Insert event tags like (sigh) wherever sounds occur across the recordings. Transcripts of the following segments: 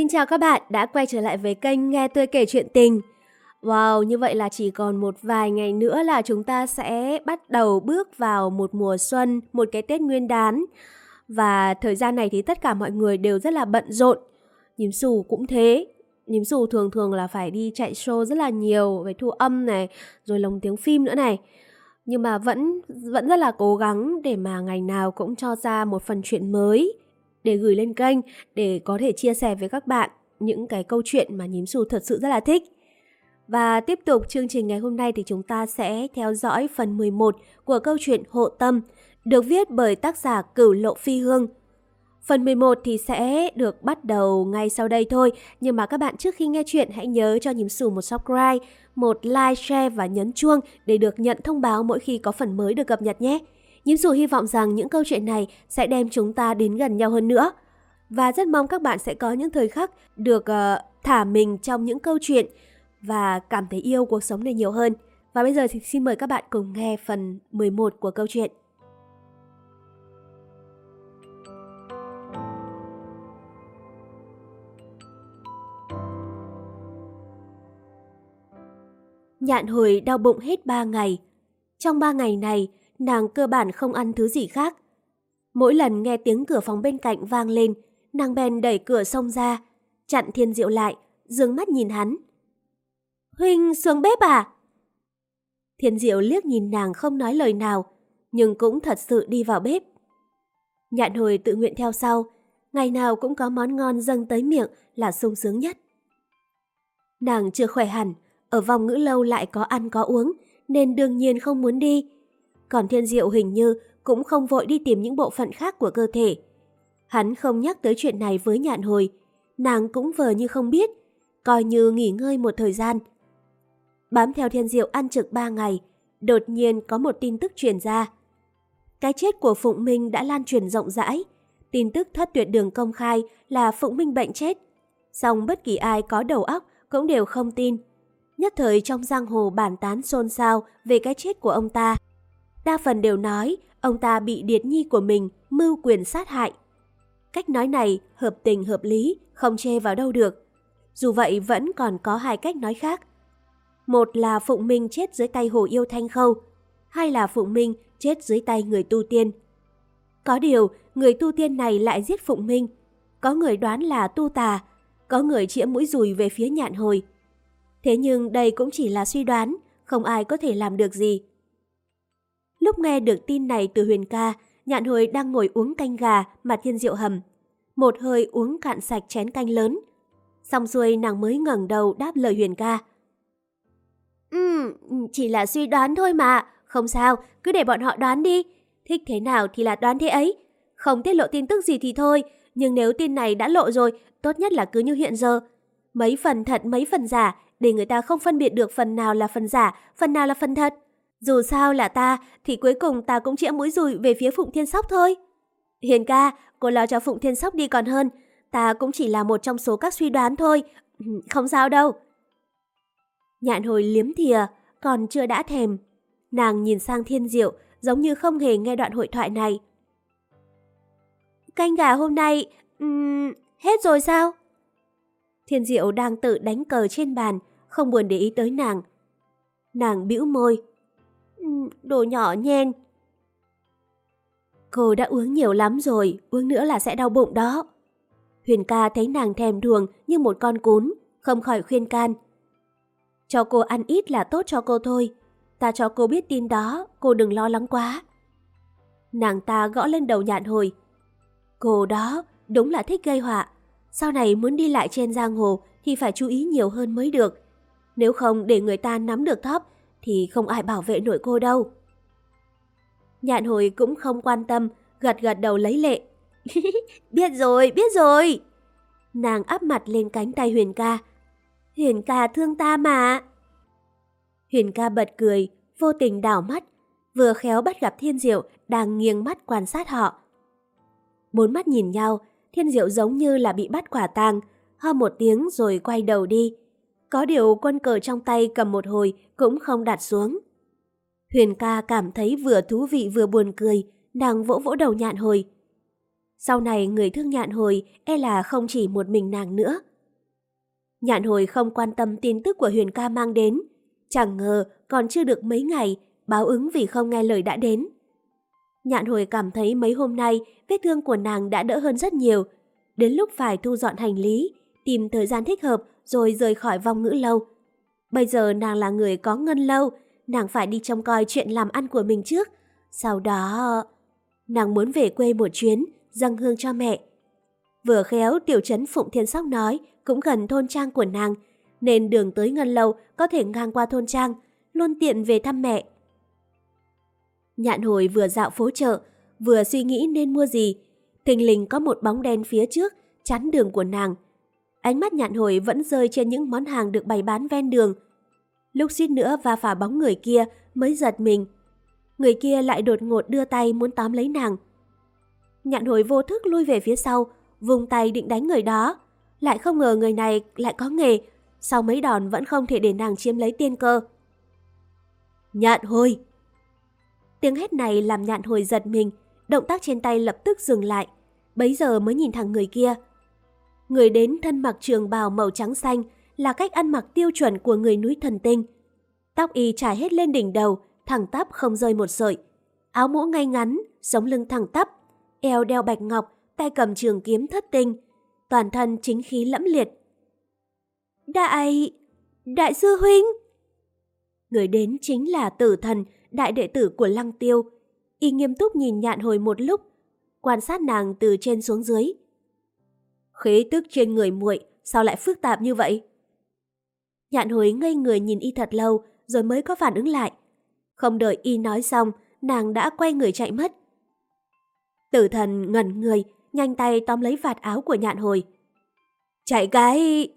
Xin chào các bạn đã quay trở lại với kênh Nghe tôi kể chuyện tình. Wow, như vậy là chỉ còn một vài ngày nữa là chúng ta sẽ bắt đầu bước vào một mùa xuân, một cái Tết Nguyên đán. Và thời gian này thì tất cả mọi người đều rất là bận rộn. Nhím xù cũng thế. Nhím xù thường thường là phải đi chạy show rất là nhiều, phải thu âm này, rồi lồng tiếng phim nữa này. Nhưng mà vẫn vẫn rất là cố gắng để mà ngày nào cũng cho ra một phần chuyện mới để gửi lên kênh để có thể chia sẻ với các bạn những cái câu chuyện mà nhím xù thật sự rất là thích. Và tiếp tục chương trình ngày hôm nay thì chúng ta sẽ theo dõi phần 11 của câu chuyện Hộ Tâm, được viết bởi tác giả Cửu Lộ Phi Hương. Phần 11 thì sẽ được bắt đầu ngay sau đây thôi, nhưng mà các bạn trước khi nghe chuyện hãy nhớ cho nhím xù một subscribe, một like, share và nhấn chuông để được nhận thông báo mỗi khi có phần mới được cập nhật nhé. Nhiễm dù hy vọng rằng những câu chuyện này sẽ đem chúng ta đến gần nhau hơn nữa. Và rất mong các bạn sẽ có những thời khắc được uh, thả mình trong những câu chuyện và cảm thấy yêu cuộc sống này nhiều hơn. Và bây giờ thì xin mời các bạn cùng nghe phần 11 của câu chuyện. Nhạn hồi đau bụng hết 3 ngày. Trong 3 ngày này, nàng cơ bản không ăn thứ gì khác. Mỗi lần nghe tiếng cửa phòng bên cạnh vang lên, nàng bèn đẩy cửa xông ra, chặn thiên diệu lại, dương mắt nhìn hắn. Huynh xuống bếp à? Thiên diệu liếc nhìn nàng không nói lời nào, nhưng cũng thật sự đi vào bếp. Nhạn hồi tự nguyện theo sau, ngày nào cũng có món ngon dâng tới miệng là sung sướng nhất. Nàng chưa khỏe hẳn, ở vòng ngữ lâu lại có ăn có uống, nên đương nhiên không muốn đi, còn thiên diệu hình như cũng không vội đi tìm những bộ phận khác của cơ thể. Hắn không nhắc tới chuyện này với nhạn hồi, nàng cũng vờ như không biết, coi như nghỉ ngơi một thời gian. Bám theo thiên diệu ăn trực ba ngày, đột nhiên có một tin tức truyền ra. Cái chết của Phụng Minh đã lan truyền rộng rãi, tin tức thất tuyệt đường công khai là Phụng Minh bệnh chết. Song bất kỳ ai có đầu óc cũng đều không tin. Nhất thời trong giang hồ bàn tán xôn xao về cái chết của ông ta. Đa phần đều nói ông ta bị điệt nhi của mình mưu quyền sát hại. Cách nói này hợp tình hợp lý, không chê vào đâu được. Dù vậy vẫn còn có hai cách nói khác. Một là Phụng Minh chết dưới tay Hồ Yêu Thanh Khâu, hai là Phụng Minh chết dưới tay người tu tiên. Có điều, người tu tiên này lại giết Phụng Minh. Có người đoán là tu tà, có người chĩa mũi dùi về phía nhạn hồi. Thế nhưng đây cũng chỉ là suy đoán, không ai có thể làm được gì. Lúc nghe được tin này từ Huyền ca, nhạn hồi đang ngồi uống canh gà mà thiên rượu hầm. Một hơi uống cạn sạch chén canh lớn. Xong xuôi nàng mới ngẩng đầu đáp lời Huyền ca. Ừ, chỉ là suy đoán thôi mà. Không sao, cứ để bọn họ đoán đi. Thích thế nào thì là đoán thế ấy. Không tiết lộ tin tức gì thì thôi, nhưng nếu tin này đã lộ rồi, tốt nhất là cứ như hiện giờ. Mấy phần thật mấy phần giả, để người ta không phân biệt được phần nào là phần giả, phần nào là phần thật. Dù sao là ta, thì cuối cùng ta cũng chĩa mũi rùi về phía Phụng Thiên Sóc thôi. Hiền ca, cô lo cho Phụng Thiên Sóc đi còn hơn. Ta cũng chỉ là một trong số các suy đoán thôi. (clears throat) Không sao đâu. Nhạn hồi liếm thìa, còn chưa đã thèm. Nàng nhìn sang thiên diệu, giống như không hề nghe đoạn hội thoại này. Canh gà hôm nay, um, hết rồi sao? Thiên diệu đang tự đánh cờ trên bàn, không buồn để ý tới nàng. Nàng bĩu môi, đồ nhỏ nhen. Cô đã uống nhiều lắm rồi, uống nữa là sẽ đau bụng đó. Huyền ca thấy nàng thèm đường như một con cún, không khỏi khuyên can. Cho cô ăn ít là tốt cho cô thôi. Ta cho cô biết tin đó, cô đừng lo lắng quá. Nàng ta gõ lên đầu nhạn hồi. Cô đó đúng là thích gây họa. Sau này muốn đi lại trên giang hồ thì phải chú ý nhiều hơn mới được. Nếu không để người ta nắm được thóp thì không ai bảo vệ nổi cô đâu. Nhạn hồi cũng không quan tâm, gật gật đầu lấy lệ. (laughs) biết rồi, biết rồi. Nàng áp mặt lên cánh tay Huyền ca. Huyền ca thương ta mà. Huyền ca bật cười, vô tình đảo mắt, vừa khéo bắt gặp Thiên Diệu đang nghiêng mắt quan sát họ. Bốn mắt nhìn nhau, Thiên Diệu giống như là bị bắt quả tang, ho một tiếng rồi quay đầu đi. Có điều quân cờ trong tay cầm một hồi cũng không đặt xuống. Huyền ca cảm thấy vừa thú vị vừa buồn cười, nàng vỗ vỗ đầu nhạn hồi. Sau này người thương nhạn hồi e là không chỉ một mình nàng nữa. Nhạn hồi không quan tâm tin tức của Huyền ca mang đến. Chẳng ngờ còn chưa được mấy ngày, báo ứng vì không nghe lời đã đến. Nhạn hồi cảm thấy mấy hôm nay vết thương của nàng đã đỡ hơn rất nhiều. Đến lúc phải thu dọn hành lý, tìm thời gian thích hợp rồi rời khỏi vong ngữ lâu. Bây giờ nàng là người có ngân lâu, nàng phải đi trông coi chuyện làm ăn của mình trước. Sau đó... Nàng muốn về quê một chuyến, dâng hương cho mẹ. Vừa khéo tiểu trấn Phụng Thiên Sóc nói cũng gần thôn trang của nàng, nên đường tới ngân lâu có thể ngang qua thôn trang, luôn tiện về thăm mẹ. Nhạn hồi vừa dạo phố chợ, vừa suy nghĩ nên mua gì. Thình lình có một bóng đen phía trước, chắn đường của nàng. Ánh mắt nhạn hồi vẫn rơi trên những món hàng được bày bán ven đường. Lúc suýt nữa va phả bóng người kia mới giật mình. Người kia lại đột ngột đưa tay muốn tóm lấy nàng. Nhạn hồi vô thức lui về phía sau, vùng tay định đánh người đó. Lại không ngờ người này lại có nghề, sau mấy đòn vẫn không thể để nàng chiếm lấy tiên cơ. Nhạn hồi! Tiếng hét này làm nhạn hồi giật mình, động tác trên tay lập tức dừng lại, bấy giờ mới nhìn thẳng người kia. Người đến thân mặc trường bào màu trắng xanh là cách ăn mặc tiêu chuẩn của người núi thần tinh. Tóc y trải hết lên đỉnh đầu, thẳng tắp không rơi một sợi. Áo mũ ngay ngắn, sống lưng thẳng tắp, eo đeo bạch ngọc, tay cầm trường kiếm thất tinh, toàn thân chính khí lẫm liệt. Đại... Đại sư huynh! Người đến chính là tử thần, đại đệ tử của Lăng Tiêu. Y nghiêm túc nhìn nhạn hồi một lúc, quan sát nàng từ trên xuống dưới. Khí tức trên người muội sao lại phức tạp như vậy? Nhạn hồi ngây người nhìn y thật lâu rồi mới có phản ứng lại. Không đợi y nói xong, nàng đã quay người chạy mất. Tử thần ngẩn người, nhanh tay tóm lấy vạt áo của nhạn hồi. Chạy cái...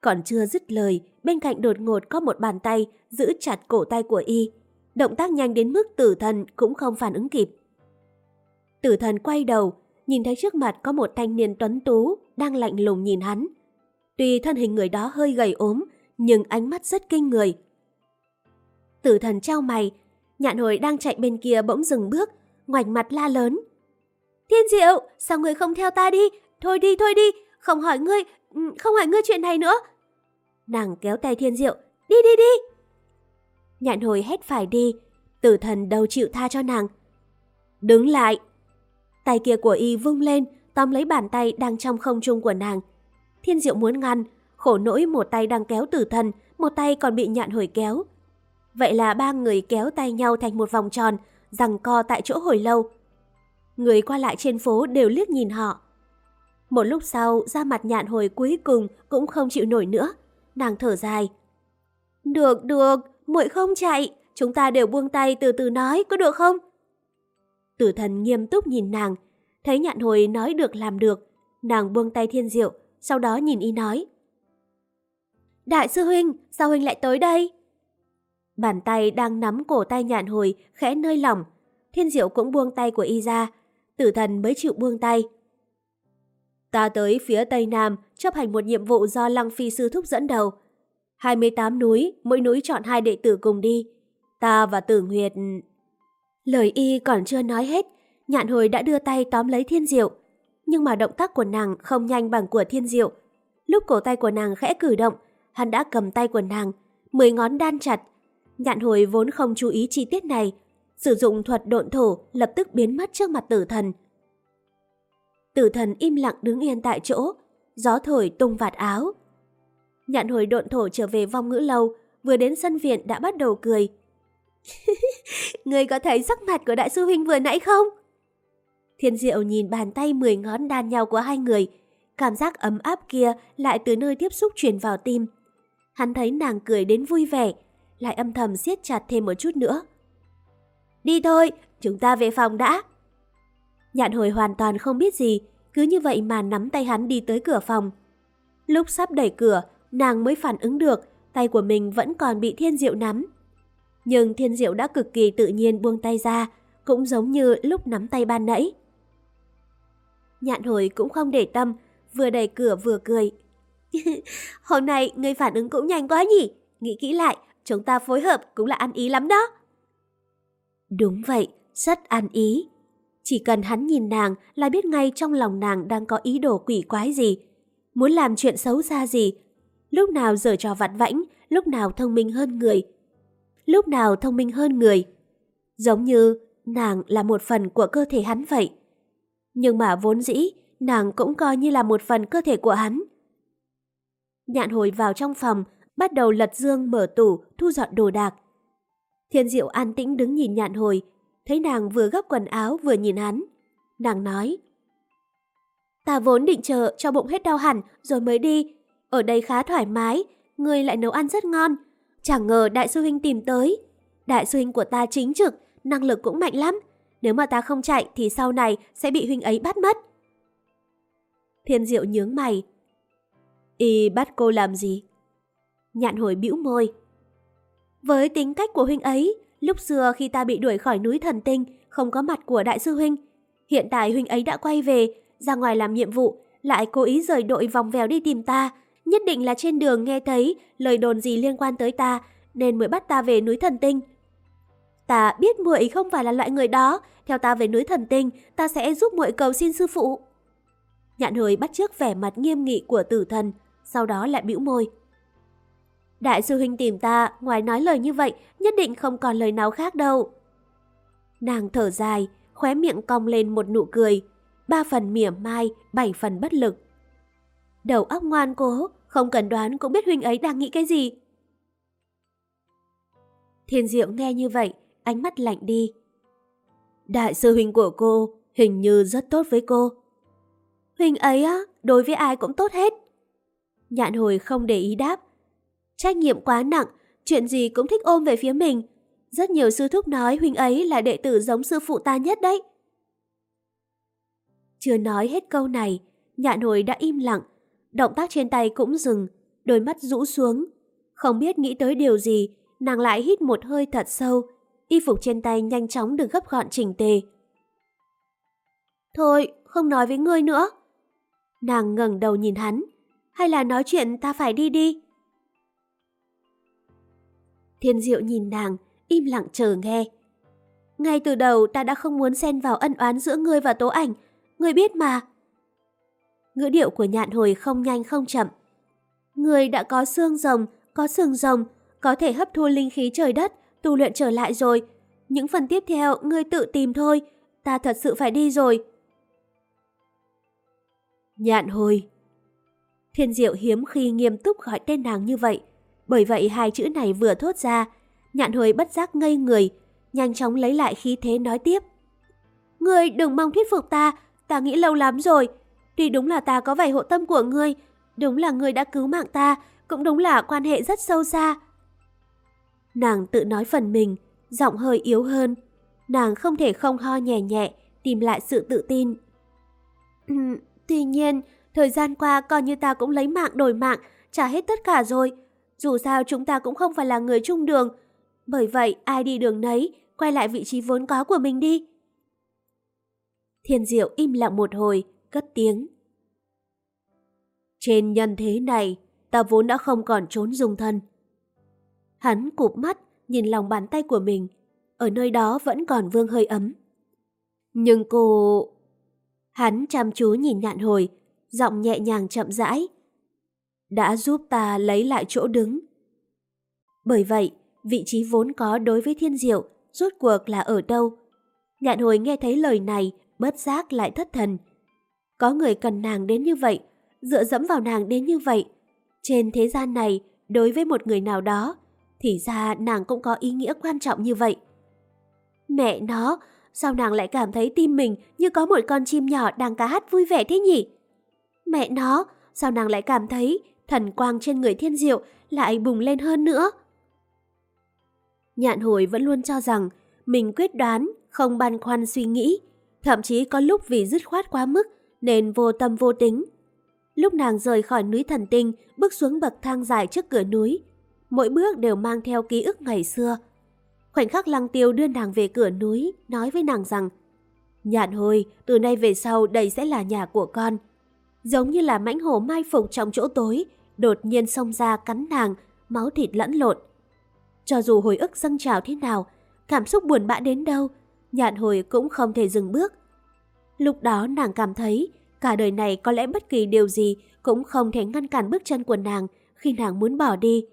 Còn chưa dứt lời, bên cạnh đột ngột có một bàn tay giữ chặt cổ tay của y. Động tác nhanh đến mức tử thần cũng không phản ứng kịp. Tử thần quay đầu, nhìn thấy trước mặt có một thanh niên tuấn tú đang lạnh lùng nhìn hắn. Tuy thân hình người đó hơi gầy ốm, nhưng ánh mắt rất kinh người. Tử thần trao mày, nhạn hồi đang chạy bên kia bỗng dừng bước, ngoảnh mặt la lớn. Thiên diệu, sao người không theo ta đi? Thôi đi, thôi đi, không hỏi ngươi, ừ, không hỏi ngươi chuyện này nữa. Nàng kéo tay thiên diệu, đi đi đi. Nhạn hồi hét phải đi, tử thần đâu chịu tha cho nàng. Đứng lại. Tay kia của y vung lên, tóm lấy bàn tay đang trong không trung của nàng. Thiên diệu muốn ngăn, khổ nỗi một tay đang kéo tử thần, một tay còn bị nhạn hồi kéo. Vậy là ba người kéo tay nhau thành một vòng tròn, rằng co tại chỗ hồi lâu. Người qua lại trên phố đều liếc nhìn họ. Một lúc sau, da mặt nhạn hồi cuối cùng cũng không chịu nổi nữa. Nàng thở dài. Được, được, muội không chạy, chúng ta đều buông tay từ từ nói, có được không? Tử thần nghiêm túc nhìn nàng, thấy nhạn hồi nói được làm được. Nàng buông tay thiên diệu, sau đó nhìn y nói. Đại sư huynh, sao huynh lại tới đây? Bàn tay đang nắm cổ tay nhạn hồi, khẽ nơi lỏng. Thiên diệu cũng buông tay của y ra, tử thần mới chịu buông tay. Ta tới phía Tây Nam chấp hành một nhiệm vụ do Lăng Phi Sư Thúc dẫn đầu. 28 núi, mỗi núi chọn hai đệ tử cùng đi. Ta và Tử Nguyệt... Lời y còn chưa nói hết, nhạn hồi đã đưa tay tóm lấy thiên diệu. Nhưng mà động tác của nàng không nhanh bằng của thiên diệu. Lúc cổ tay của nàng khẽ cử động, hắn đã cầm tay của nàng, mười ngón đan chặt. Nhạn hồi vốn không chú ý chi tiết này, sử dụng thuật độn thổ lập tức biến mất trước mặt tử thần. Tử thần im lặng đứng yên tại chỗ, gió thổi tung vạt áo. Nhạn hồi độn thổ trở về vong ngữ lâu, vừa đến sân viện đã bắt đầu cười. (laughs) Người có thấy sắc mặt của đại sư huynh vừa nãy không? Thiên diệu nhìn bàn tay mười ngón đan nhau của hai người, cảm giác ấm áp kia lại từ nơi tiếp xúc truyền vào tim. Hắn thấy nàng cười đến vui vẻ, lại âm thầm siết chặt thêm một chút nữa. Đi thôi, chúng ta về phòng đã. Nhạn hồi hoàn toàn không biết gì, cứ như vậy mà nắm tay hắn đi tới cửa phòng. Lúc sắp đẩy cửa, nàng mới phản ứng được tay của mình vẫn còn bị thiên diệu nắm. Nhưng thiên diệu đã cực kỳ tự nhiên buông tay ra, cũng giống như lúc nắm tay ban nãy. Nhạn hồi cũng không để tâm, vừa đẩy cửa vừa cười. (laughs) Hôm nay người phản ứng cũng nhanh quá nhỉ, nghĩ kỹ lại, chúng ta phối hợp cũng là ăn ý lắm đó. Đúng vậy, rất ăn ý. Chỉ cần hắn nhìn nàng là biết ngay trong lòng nàng đang có ý đồ quỷ quái gì, muốn làm chuyện xấu xa gì, lúc nào giở trò vặt vãnh, lúc nào thông minh hơn người. Lúc nào thông minh hơn người. Giống như nàng là một phần của cơ thể hắn vậy. Nhưng mà vốn dĩ, nàng cũng coi như là một phần cơ thể của hắn. Nhạn hồi vào trong phòng, bắt đầu lật dương mở tủ, thu dọn đồ đạc. Thiên diệu an tĩnh đứng nhìn nhạn hồi, thấy nàng vừa gấp quần áo vừa nhìn hắn. Nàng nói, Ta vốn định chờ cho bụng hết đau hẳn rồi mới đi. Ở đây khá thoải mái, người lại nấu ăn rất ngon. Chẳng ngờ đại sư huynh tìm tới. Đại sư huynh của ta chính trực, năng lực cũng mạnh lắm. Nếu mà ta không chạy thì sau này sẽ bị huynh ấy bắt mất. Thiên diệu nhướng mày. Y bắt cô làm gì? Nhạn hồi bĩu môi. Với tính cách của huynh ấy, lúc xưa khi ta bị đuổi khỏi núi thần tinh, không có mặt của đại sư huynh. Hiện tại huynh ấy đã quay về, ra ngoài làm nhiệm vụ, lại cố ý rời đội vòng vèo đi tìm ta. Nhất định là trên đường nghe thấy lời đồn gì liên quan tới ta, nên mới bắt ta về núi thần tinh. Ta biết muội không phải là loại người đó, theo ta về núi thần tinh, ta sẽ giúp muội cầu xin sư phụ. Nhạn hồi bắt trước vẻ mặt nghiêm nghị của tử thần, sau đó lại bĩu môi. Đại sư huynh tìm ta, ngoài nói lời như vậy, nhất định không còn lời nào khác đâu. Nàng thở dài, khóe miệng cong lên một nụ cười, ba phần mỉa mai, bảy phần bất lực. Đầu óc ngoan cố, không cần đoán cũng biết huynh ấy đang nghĩ cái gì. Thiên Diệu nghe như vậy, ánh mắt lạnh đi. Đại sư huynh của cô hình như rất tốt với cô. Huynh ấy á, đối với ai cũng tốt hết. Nhạn hồi không để ý đáp. Trách nhiệm quá nặng, chuyện gì cũng thích ôm về phía mình. Rất nhiều sư thúc nói huynh ấy là đệ tử giống sư phụ ta nhất đấy. Chưa nói hết câu này, nhạn hồi đã im lặng, động tác trên tay cũng dừng, đôi mắt rũ xuống. Không biết nghĩ tới điều gì, nàng lại hít một hơi thật sâu, y phục trên tay nhanh chóng được gấp gọn chỉnh tề. Thôi, không nói với ngươi nữa. Nàng ngẩng đầu nhìn hắn, hay là nói chuyện ta phải đi đi. Thiên Diệu nhìn nàng, im lặng chờ nghe. Ngay từ đầu ta đã không muốn xen vào ân oán giữa ngươi và tố ảnh, ngươi biết mà. Ngữ điệu của nhạn hồi không nhanh không chậm. Ngươi đã có xương rồng, có sừng rồng, có thể hấp thu linh khí trời đất, tu luyện trở lại rồi. Những phần tiếp theo ngươi tự tìm thôi, ta thật sự phải đi rồi. Nhạn hồi Thiên diệu hiếm khi nghiêm túc gọi tên nàng như vậy. Bởi vậy hai chữ này vừa thốt ra, nhạn hồi bất giác ngây người, nhanh chóng lấy lại khí thế nói tiếp. Ngươi đừng mong thuyết phục ta, ta nghĩ lâu lắm rồi. Tuy đúng là ta có vẻ hộ tâm của ngươi, đúng là ngươi đã cứu mạng ta, cũng đúng là quan hệ rất sâu xa. Nàng tự nói phần mình, giọng hơi yếu hơn. Nàng không thể không ho nhẹ nhẹ, tìm lại sự tự tin. tuy nhiên, thời gian qua coi như ta cũng lấy mạng đổi mạng, trả hết tất cả rồi. Dù sao chúng ta cũng không phải là người chung đường. Bởi vậy, ai đi đường nấy, quay lại vị trí vốn có của mình đi. Thiên Diệu im lặng một hồi, cất tiếng. Trên nhân thế này, ta vốn đã không còn trốn dung thân. Hắn cụp mắt, nhìn lòng bàn tay của mình. Ở nơi đó vẫn còn vương hơi ấm. Nhưng cô... Hắn chăm chú nhìn nhạn hồi, giọng nhẹ nhàng chậm rãi. Đã giúp ta lấy lại chỗ đứng. Bởi vậy, vị trí vốn có đối với thiên diệu rốt cuộc là ở đâu? Nhạn hồi nghe thấy lời này, bất giác lại thất thần. Có người cần nàng đến như vậy, dựa dẫm vào nàng đến như vậy. Trên thế gian này, đối với một người nào đó, thì ra nàng cũng có ý nghĩa quan trọng như vậy. Mẹ nó, sao nàng lại cảm thấy tim mình như có một con chim nhỏ đang cá hát vui vẻ thế nhỉ? Mẹ nó, sao nàng lại cảm thấy thần quang trên người thiên diệu lại bùng lên hơn nữa? Nhạn hồi vẫn luôn cho rằng mình quyết đoán, không băn khoăn suy nghĩ, thậm chí có lúc vì dứt khoát quá mức nên vô tâm vô tính. Lúc nàng rời khỏi núi thần tinh, bước xuống bậc thang dài trước cửa núi, mỗi bước đều mang theo ký ức ngày xưa. Khoảnh khắc lăng tiêu đưa nàng về cửa núi, nói với nàng rằng Nhạn hồi, từ nay về sau đây sẽ là nhà của con. Giống như là mãnh hổ mai phục trong chỗ tối, đột nhiên xông ra cắn nàng, máu thịt lẫn lộn. Cho dù hồi ức dâng trào thế nào, cảm xúc buồn bã đến đâu, nhạn hồi cũng không thể dừng bước, Lúc đó nàng cảm thấy cả đời này có lẽ bất kỳ điều gì cũng không thể ngăn cản bước chân của nàng khi nàng muốn bỏ đi.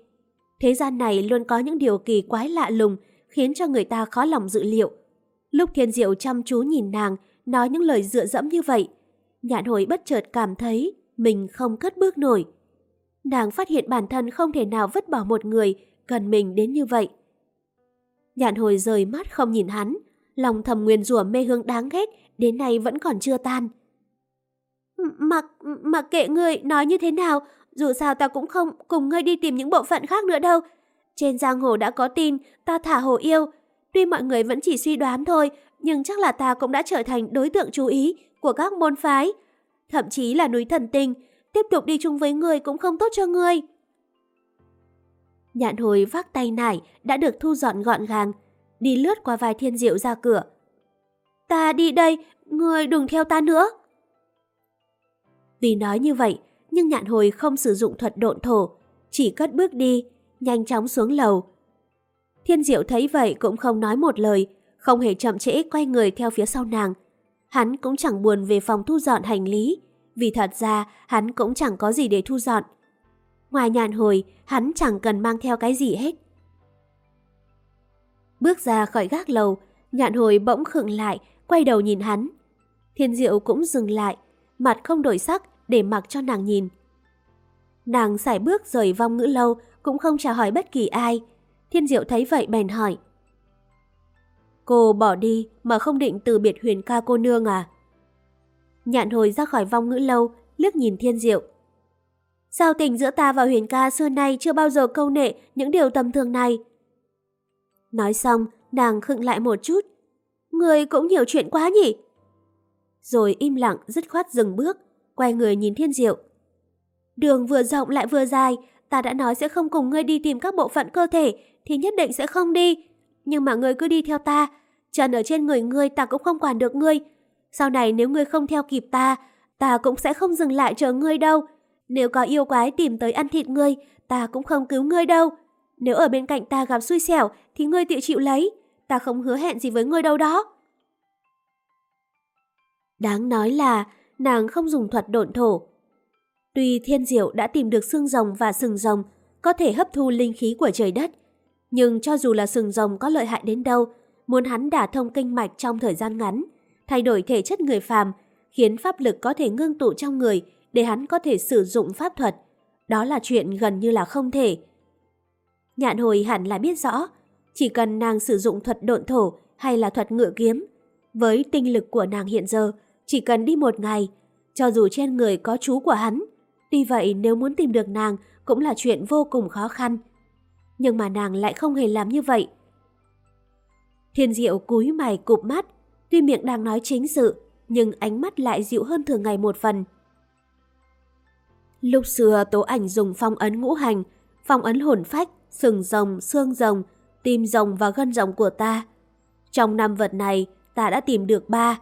Thế gian này luôn có những điều kỳ quái lạ lùng khiến cho người ta khó lòng dự liệu. Lúc thiên diệu chăm chú nhìn nàng nói những lời dựa dẫm như vậy, nhạn hồi bất chợt cảm thấy mình không cất bước nổi. Nàng phát hiện bản thân không thể nào vứt bỏ một người cần mình đến như vậy. Nhạn hồi rời mắt không nhìn hắn, lòng thầm nguyên rủa mê hương đáng ghét đến nay vẫn còn chưa tan. Mặc, mặc kệ người nói như thế nào, dù sao ta cũng không cùng ngươi đi tìm những bộ phận khác nữa đâu. Trên giang hồ đã có tin ta thả hồ yêu. Tuy mọi người vẫn chỉ suy đoán thôi, nhưng chắc là ta cũng đã trở thành đối tượng chú ý của các môn phái. Thậm chí là núi thần tinh, tiếp tục đi chung với ngươi cũng không tốt cho ngươi. Nhạn hồi vác tay nải đã được thu dọn gọn gàng, đi lướt qua vài thiên diệu ra cửa. Ta đi đây, ngươi đừng theo ta nữa. Vì nói như vậy, nhưng nhạn hồi không sử dụng thuật độn thổ, chỉ cất bước đi, nhanh chóng xuống lầu. Thiên diệu thấy vậy cũng không nói một lời, không hề chậm trễ quay người theo phía sau nàng. Hắn cũng chẳng buồn về phòng thu dọn hành lý, vì thật ra hắn cũng chẳng có gì để thu dọn. Ngoài nhàn hồi, hắn chẳng cần mang theo cái gì hết. Bước ra khỏi gác lầu, nhạn hồi bỗng khựng lại, quay đầu nhìn hắn. Thiên diệu cũng dừng lại, mặt không đổi sắc để mặc cho nàng nhìn. Nàng sải bước rời vong ngữ lâu, cũng không chào hỏi bất kỳ ai. Thiên diệu thấy vậy bèn hỏi. Cô bỏ đi mà không định từ biệt huyền ca cô nương à? Nhạn hồi ra khỏi vong ngữ lâu, liếc nhìn thiên diệu. Giao tình giữa ta và huyền ca xưa nay chưa bao giờ câu nệ những điều tầm thường này. Nói xong, nàng khựng lại một chút. Người cũng nhiều chuyện quá nhỉ? Rồi im lặng, dứt khoát dừng bước, quay người nhìn thiên diệu. Đường vừa rộng lại vừa dài, ta đã nói sẽ không cùng ngươi đi tìm các bộ phận cơ thể, thì nhất định sẽ không đi. Nhưng mà ngươi cứ đi theo ta, chân ở trên người ngươi ta cũng không quản được ngươi. Sau này nếu ngươi không theo kịp ta, ta cũng sẽ không dừng lại chờ ngươi đâu. Nếu có yêu quái tìm tới ăn thịt ngươi, ta cũng không cứu ngươi đâu. Nếu ở bên cạnh ta gặp xui xẻo thì ngươi tự chịu lấy. Ta không hứa hẹn gì với ngươi đâu đó. Đáng nói là nàng không dùng thuật độn thổ. Tuy thiên diệu đã tìm được xương rồng và sừng rồng có thể hấp thu linh khí của trời đất, nhưng cho dù là sừng rồng có lợi hại đến đâu, muốn hắn đả thông kinh mạch trong thời gian ngắn, thay đổi thể chất người phàm, khiến pháp lực có thể ngưng tụ trong người để hắn có thể sử dụng pháp thuật. Đó là chuyện gần như là không thể. Nhạn hồi hẳn là biết rõ, chỉ cần nàng sử dụng thuật độn thổ hay là thuật ngựa kiếm, với tinh lực của nàng hiện giờ, chỉ cần đi một ngày, cho dù trên người có chú của hắn, tuy vậy nếu muốn tìm được nàng cũng là chuyện vô cùng khó khăn. Nhưng mà nàng lại không hề làm như vậy. Thiên diệu cúi mày cụp mắt, tuy miệng đang nói chính sự, nhưng ánh mắt lại dịu hơn thường ngày một phần. Lúc xưa tố ảnh dùng phong ấn ngũ hành, phong ấn hồn phách, sừng rồng, xương rồng, tim rồng và gân rồng của ta. Trong năm vật này, ta đã tìm được ba.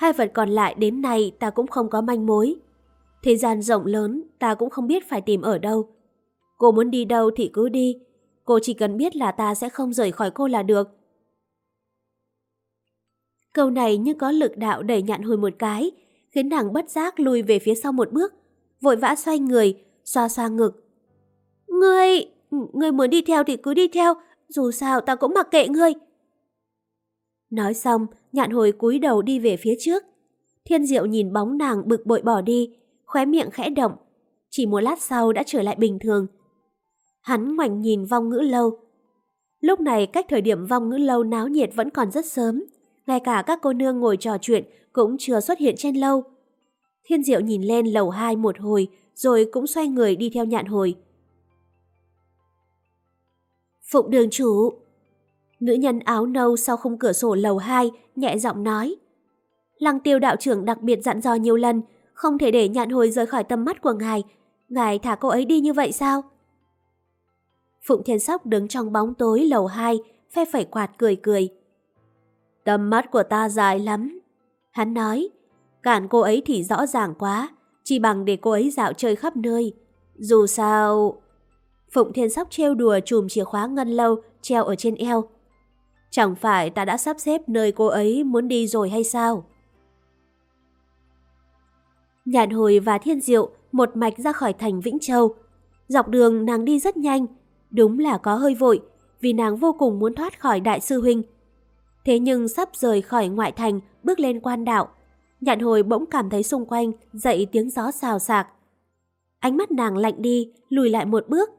Hai vật còn lại đến nay ta cũng không có manh mối. Thế gian rộng lớn, ta cũng không biết phải tìm ở đâu. Cô muốn đi đâu thì cứ đi. Cô chỉ cần biết là ta sẽ không rời khỏi cô là được. Câu này như có lực đạo đẩy nhạn hồi một cái, khiến nàng bất giác lùi về phía sau một bước, vội vã xoay người, xoa xoa ngực. Ngươi, ngươi muốn đi theo thì cứ đi theo, dù sao ta cũng mặc kệ ngươi. Nói xong, nhạn hồi cúi đầu đi về phía trước. Thiên diệu nhìn bóng nàng bực bội bỏ đi, khóe miệng khẽ động. Chỉ một lát sau đã trở lại bình thường. Hắn ngoảnh nhìn vong ngữ lâu. Lúc này cách thời điểm vong ngữ lâu náo nhiệt vẫn còn rất sớm. Ngay cả các cô nương ngồi trò chuyện cũng chưa xuất hiện trên lâu. Thiên diệu nhìn lên lầu hai một hồi, rồi cũng xoay người đi theo nhạn hồi. Phụng đường chủ. Nữ nhân áo nâu sau khung cửa sổ lầu 2 nhẹ giọng nói. Lăng tiêu đạo trưởng đặc biệt dặn dò nhiều lần, không thể để nhạn hồi rời khỏi tầm mắt của ngài. Ngài thả cô ấy đi như vậy sao? Phụng Thiên Sóc đứng trong bóng tối lầu 2, phe phẩy quạt cười cười. Tầm mắt của ta dài lắm. Hắn nói, cản cô ấy thì rõ ràng quá, chỉ bằng để cô ấy dạo chơi khắp nơi. Dù sao... Phụng Thiên Sóc trêu đùa chùm chìa khóa ngân lâu treo ở trên eo. Chẳng phải ta đã sắp xếp nơi cô ấy muốn đi rồi hay sao? Nhạn hồi và thiên diệu một mạch ra khỏi thành Vĩnh Châu. Dọc đường nàng đi rất nhanh, đúng là có hơi vội, vì nàng vô cùng muốn thoát khỏi đại sư huynh. Thế nhưng sắp rời khỏi ngoại thành, bước lên quan đạo, nhạn hồi bỗng cảm thấy xung quanh dậy tiếng gió xào xạc. Ánh mắt nàng lạnh đi, lùi lại một bước,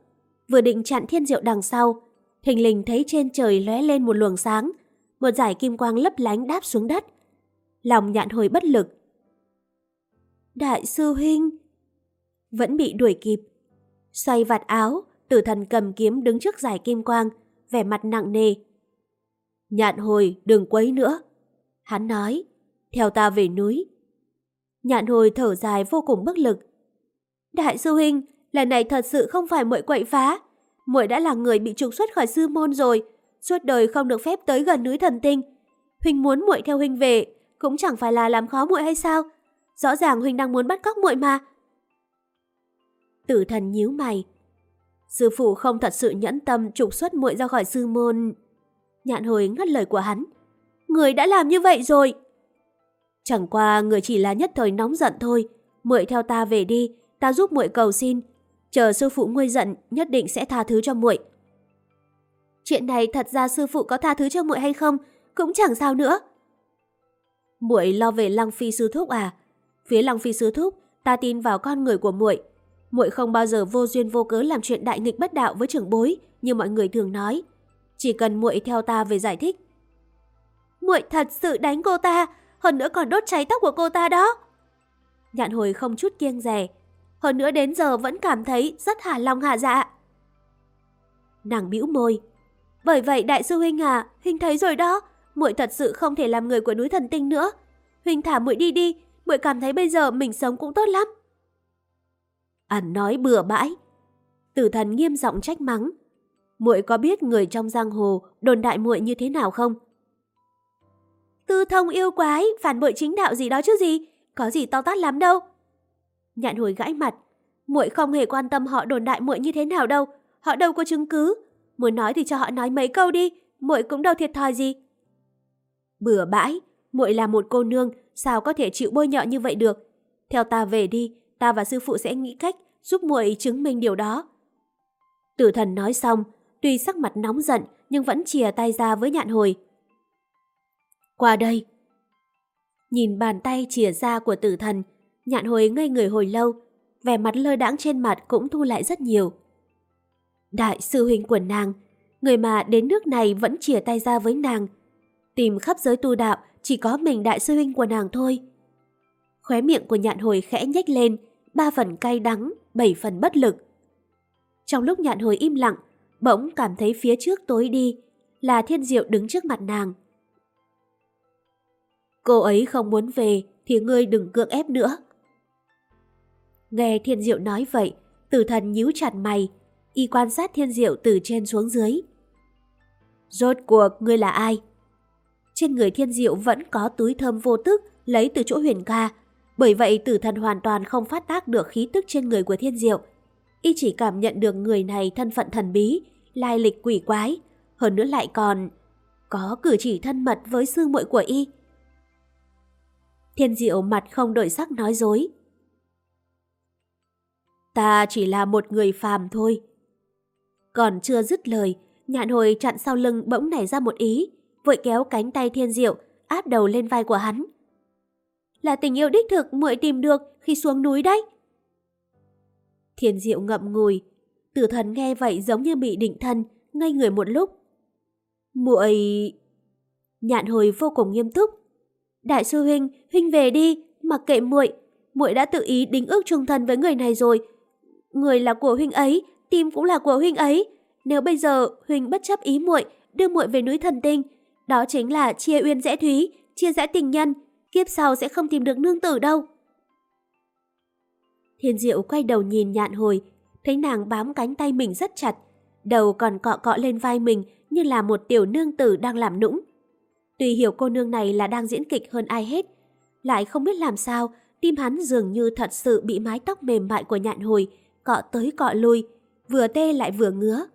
vừa định chặn thiên diệu đằng sau, thình lình thấy trên trời lóe lên một luồng sáng, một dải kim quang lấp lánh đáp xuống đất. Lòng nhạn hồi bất lực. Đại sư huynh! Vẫn bị đuổi kịp. Xoay vạt áo, tử thần cầm kiếm đứng trước dải kim quang, vẻ mặt nặng nề. Nhạn hồi, đừng quấy nữa. Hắn nói, theo ta về núi. Nhạn hồi thở dài vô cùng bất lực. Đại sư huynh, lần này thật sự không phải muội quậy phá muội đã là người bị trục xuất khỏi sư môn rồi, suốt đời không được phép tới gần núi thần tinh. Huynh muốn muội theo huynh về, cũng chẳng phải là làm khó muội hay sao? Rõ ràng huynh đang muốn bắt cóc muội mà. Tử thần nhíu mày. Sư phụ không thật sự nhẫn tâm trục xuất muội ra khỏi sư môn. Nhạn hồi ngắt lời của hắn. Người đã làm như vậy rồi. Chẳng qua người chỉ là nhất thời nóng giận thôi. Muội theo ta về đi, ta giúp muội cầu xin. Chờ sư phụ nguôi giận, nhất định sẽ tha thứ cho muội. Chuyện này thật ra sư phụ có tha thứ cho muội hay không, cũng chẳng sao nữa. Muội lo về Lăng Phi sư thúc à? Phía Lăng Phi sư thúc, ta tin vào con người của muội. Muội không bao giờ vô duyên vô cớ làm chuyện đại nghịch bất đạo với trưởng bối, như mọi người thường nói. Chỉ cần muội theo ta về giải thích. Muội thật sự đánh cô ta, hơn nữa còn đốt cháy tóc của cô ta đó. Nhạn hồi không chút kiêng dè hơn nữa đến giờ vẫn cảm thấy rất hà lòng hạ dạ. Nàng bĩu môi. Bởi vậy đại sư huynh à, huynh thấy rồi đó, muội thật sự không thể làm người của núi thần tinh nữa. Huynh thả muội đi đi, muội cảm thấy bây giờ mình sống cũng tốt lắm. Ẩn nói bừa bãi. Tử thần nghiêm giọng trách mắng. Muội có biết người trong giang hồ đồn đại muội như thế nào không? Tư thông yêu quái, phản bội chính đạo gì đó chứ gì, có gì to tát lắm đâu. Nhạn hồi gãi mặt, muội không hề quan tâm họ đồn đại muội như thế nào đâu, họ đâu có chứng cứ. Muốn nói thì cho họ nói mấy câu đi, muội cũng đâu thiệt thòi gì. Bừa bãi, muội là một cô nương, sao có thể chịu bôi nhọ như vậy được? Theo ta về đi, ta và sư phụ sẽ nghĩ cách giúp muội chứng minh điều đó. Tử thần nói xong, tuy sắc mặt nóng giận nhưng vẫn chìa tay ra với nhạn hồi. Qua đây. Nhìn bàn tay chìa ra của tử thần, nhạn hồi ngây người hồi lâu, vẻ mặt lơ đãng trên mặt cũng thu lại rất nhiều. Đại sư huynh của nàng, người mà đến nước này vẫn chìa tay ra với nàng. Tìm khắp giới tu đạo chỉ có mình đại sư huynh của nàng thôi. Khóe miệng của nhạn hồi khẽ nhếch lên, ba phần cay đắng, bảy phần bất lực. Trong lúc nhạn hồi im lặng, bỗng cảm thấy phía trước tối đi, là thiên diệu đứng trước mặt nàng. Cô ấy không muốn về thì ngươi đừng cưỡng ép nữa. Nghe thiên diệu nói vậy, tử thần nhíu chặt mày, y quan sát thiên diệu từ trên xuống dưới. Rốt cuộc ngươi là ai? Trên người thiên diệu vẫn có túi thơm vô tức lấy từ chỗ huyền ca, bởi vậy tử thần hoàn toàn không phát tác được khí tức trên người của thiên diệu. Y chỉ cảm nhận được người này thân phận thần bí, lai lịch quỷ quái, hơn nữa lại còn có cử chỉ thân mật với sư muội của y. Thiên diệu mặt không đổi sắc nói dối. Ta chỉ là một người phàm thôi. Còn chưa dứt lời, nhạn hồi chặn sau lưng bỗng nảy ra một ý, vội kéo cánh tay thiên diệu, áp đầu lên vai của hắn. Là tình yêu đích thực muội tìm được khi xuống núi đấy. Thiên diệu ngậm ngùi, tử thần nghe vậy giống như bị định thân, ngây người một lúc. muội Nhạn hồi vô cùng nghiêm túc. Đại sư huynh, huynh về đi, mặc kệ muội, muội đã tự ý đính ước trung thân với người này rồi. Người là của huynh ấy, tim cũng là của huynh ấy. Nếu bây giờ huynh bất chấp ý muội, đưa muội về núi thần tinh, đó chính là chia uyên rẽ thúy, chia rẽ tình nhân, kiếp sau sẽ không tìm được nương tử đâu. Thiên Diệu quay đầu nhìn nhạn hồi, thấy nàng bám cánh tay mình rất chặt, đầu còn cọ cọ lên vai mình như là một tiểu nương tử đang làm nũng. Tuy hiểu cô nương này là đang diễn kịch hơn ai hết, lại không biết làm sao, tim hắn dường như thật sự bị mái tóc mềm mại của nhạn hồi cọ tới cọ lui, vừa tê lại vừa ngứa.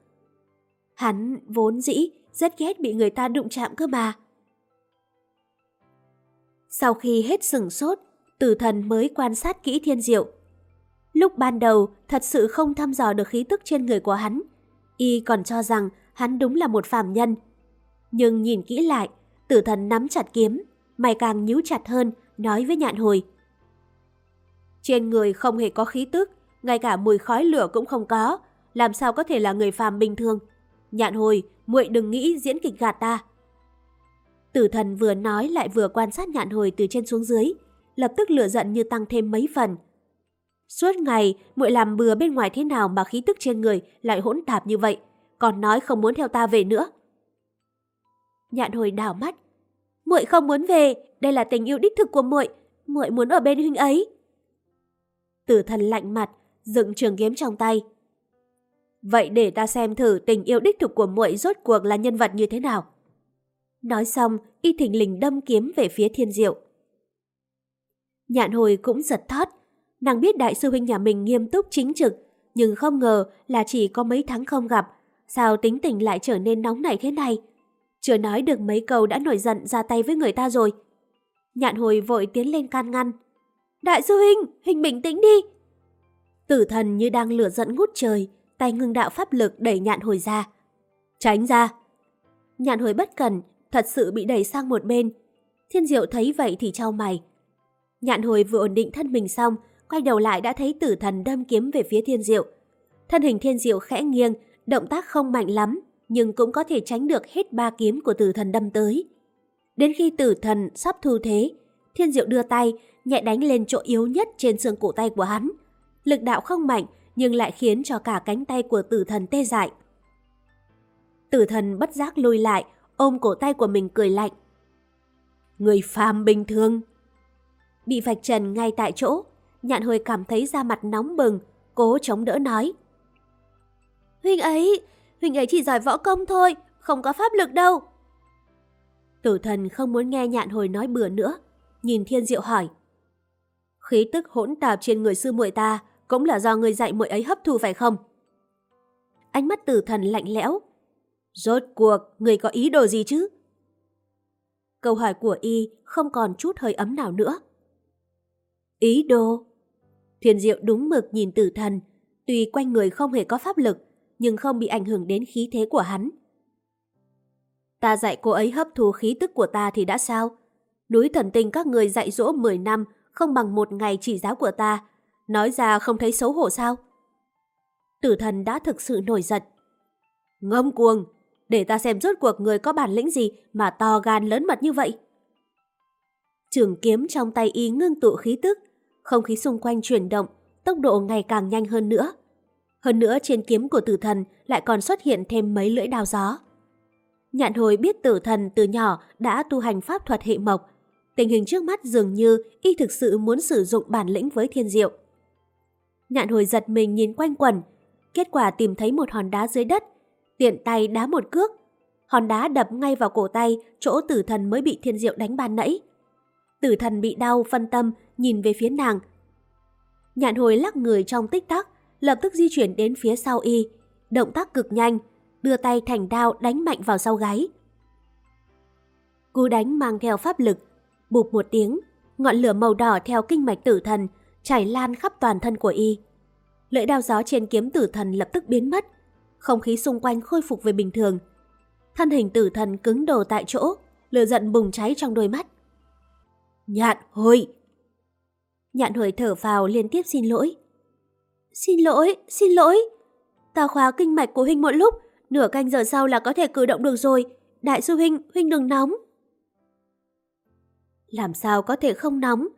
Hắn vốn dĩ rất ghét bị người ta đụng chạm cơ mà. Sau khi hết sừng sốt, tử thần mới quan sát kỹ thiên diệu. Lúc ban đầu, thật sự không thăm dò được khí tức trên người của hắn. Y còn cho rằng hắn đúng là một phàm nhân. Nhưng nhìn kỹ lại, tử thần nắm chặt kiếm, mày càng nhíu chặt hơn, nói với nhạn hồi. Trên người không hề có khí tức, ngay cả mùi khói lửa cũng không có, làm sao có thể là người phàm bình thường. Nhạn hồi, muội đừng nghĩ diễn kịch gạt ta. Tử thần vừa nói lại vừa quan sát nhạn hồi từ trên xuống dưới, lập tức lửa giận như tăng thêm mấy phần. Suốt ngày, muội làm bừa bên ngoài thế nào mà khí tức trên người lại hỗn tạp như vậy, còn nói không muốn theo ta về nữa. Nhạn hồi đảo mắt. Muội không muốn về, đây là tình yêu đích thực của muội, muội muốn ở bên huynh ấy. Tử thần lạnh mặt, dựng trường kiếm trong tay. Vậy để ta xem thử tình yêu đích thực của muội rốt cuộc là nhân vật như thế nào. Nói xong, y thỉnh lình đâm kiếm về phía thiên diệu. Nhạn hồi cũng giật thót. Nàng biết đại sư huynh nhà mình nghiêm túc chính trực, nhưng không ngờ là chỉ có mấy tháng không gặp. Sao tính tình lại trở nên nóng nảy thế này? Chưa nói được mấy câu đã nổi giận ra tay với người ta rồi. Nhạn hồi vội tiến lên can ngăn. Đại sư huynh, huynh bình tĩnh đi. Tử thần như đang lửa giận ngút trời, tay ngưng đạo pháp lực đẩy nhạn hồi ra. Tránh ra. Nhạn hồi bất cẩn, thật sự bị đẩy sang một bên. Thiên diệu thấy vậy thì trao mày. Nhạn hồi vừa ổn định thân mình xong, quay đầu lại đã thấy tử thần đâm kiếm về phía thiên diệu. Thân hình thiên diệu khẽ nghiêng, động tác không mạnh lắm, nhưng cũng có thể tránh được hết ba kiếm của tử thần đâm tới. Đến khi tử thần sắp thu thế, thiên diệu đưa tay, nhẹ đánh lên chỗ yếu nhất trên xương cổ tay của hắn. Lực đạo không mạnh, nhưng lại khiến cho cả cánh tay của tử thần tê dại. Tử thần bất giác lùi lại, ôm cổ tay của mình cười lạnh. Người phàm bình thường. Bị vạch trần ngay tại chỗ, nhạn hồi cảm thấy da mặt nóng bừng, cố chống đỡ nói. Huynh ấy, Huynh ấy chỉ giỏi võ công thôi, không có pháp lực đâu. Tử thần không muốn nghe nhạn hồi nói bừa nữa, nhìn thiên diệu hỏi. Khí tức hỗn tạp trên người sư muội ta cũng là do người dạy muội ấy hấp thu phải không? Ánh mắt tử thần lạnh lẽo, Rốt cuộc, người có ý đồ gì chứ? Câu hỏi của y không còn chút hơi ấm nào nữa. Ý đồ? Thiên diệu đúng mực nhìn tử thần, tuy quanh người không hề có pháp lực, nhưng không bị ảnh hưởng đến khí thế của hắn. Ta dạy cô ấy hấp thu khí tức của ta thì đã sao? Núi thần tinh các người dạy dỗ 10 năm không bằng một ngày chỉ giáo của ta, nói ra không thấy xấu hổ sao? Tử thần đã thực sự nổi giận. Ngông cuồng, để ta xem rốt cuộc người có bản lĩnh gì mà to gan lớn mật như vậy. Trường kiếm trong tay y ngưng tụ khí tức, không khí xung quanh chuyển động, tốc độ ngày càng nhanh hơn nữa. Hơn nữa trên kiếm của tử thần lại còn xuất hiện thêm mấy lưỡi đao gió. Nhạn hồi biết tử thần từ nhỏ đã tu hành pháp thuật hệ mộc. Tình hình trước mắt dường như y thực sự muốn sử dụng bản lĩnh với thiên diệu. Nhạn hồi giật mình nhìn quanh quẩn, kết quả tìm thấy một hòn đá dưới đất tiện tay đá một cước. Hòn đá đập ngay vào cổ tay, chỗ tử thần mới bị thiên diệu đánh ban nãy. Tử thần bị đau, phân tâm, nhìn về phía nàng. Nhạn hồi lắc người trong tích tắc, lập tức di chuyển đến phía sau y. Động tác cực nhanh, đưa tay thành đao đánh mạnh vào sau gáy. Cú đánh mang theo pháp lực, bụp một tiếng, ngọn lửa màu đỏ theo kinh mạch tử thần chảy lan khắp toàn thân của y. Lưỡi đao gió trên kiếm tử thần lập tức biến mất, không khí xung quanh khôi phục về bình thường. Thân hình tử thần cứng đờ tại chỗ, lửa giận bùng cháy trong đôi mắt. Nhạn hồi! Nhạn hồi thở vào liên tiếp xin lỗi. Xin lỗi, xin lỗi. Ta khóa kinh mạch của huynh một lúc, nửa canh giờ sau là có thể cử động được rồi. Đại sư huynh, huynh đừng nóng. Làm sao có thể không nóng?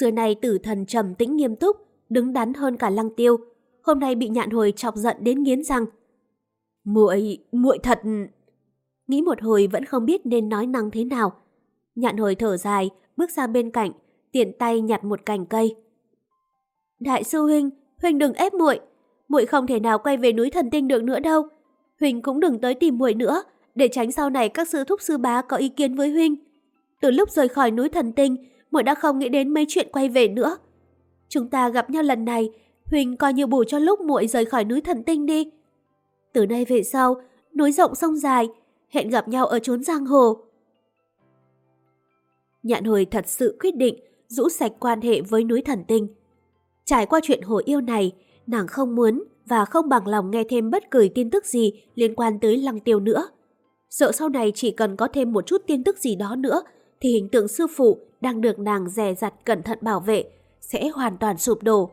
Xưa nay tử thần trầm tĩnh nghiêm túc, đứng đắn hơn cả lăng tiêu. Hôm nay bị nhạn hồi chọc giận đến nghiến răng, Muội, muội thật... Nghĩ một hồi vẫn không biết nên nói năng thế nào. Nhạn hồi thở dài, bước ra bên cạnh, tiện tay nhặt một cành cây. Đại sư huynh, huynh đừng ép muội, muội không thể nào quay về núi thần tinh được nữa đâu. Huynh cũng đừng tới tìm muội nữa, để tránh sau này các sư thúc sư bá có ý kiến với huynh. Từ lúc rời khỏi núi thần tinh, muội đã không nghĩ đến mấy chuyện quay về nữa. Chúng ta gặp nhau lần này, huỳnh coi như bù cho lúc muội rời khỏi núi thần tinh đi. Từ nay về sau, núi rộng sông dài, hẹn gặp nhau ở chốn giang hồ. Nhạn hồi thật sự quyết định rũ sạch quan hệ với núi thần tinh. Trải qua chuyện hồ yêu này, nàng không muốn và không bằng lòng nghe thêm bất cứ tin tức gì liên quan tới lăng tiêu nữa. Sợ sau này chỉ cần có thêm một chút tin tức gì đó nữa thì hình tượng sư phụ đang được nàng dè dặt cẩn thận bảo vệ sẽ hoàn toàn sụp đổ.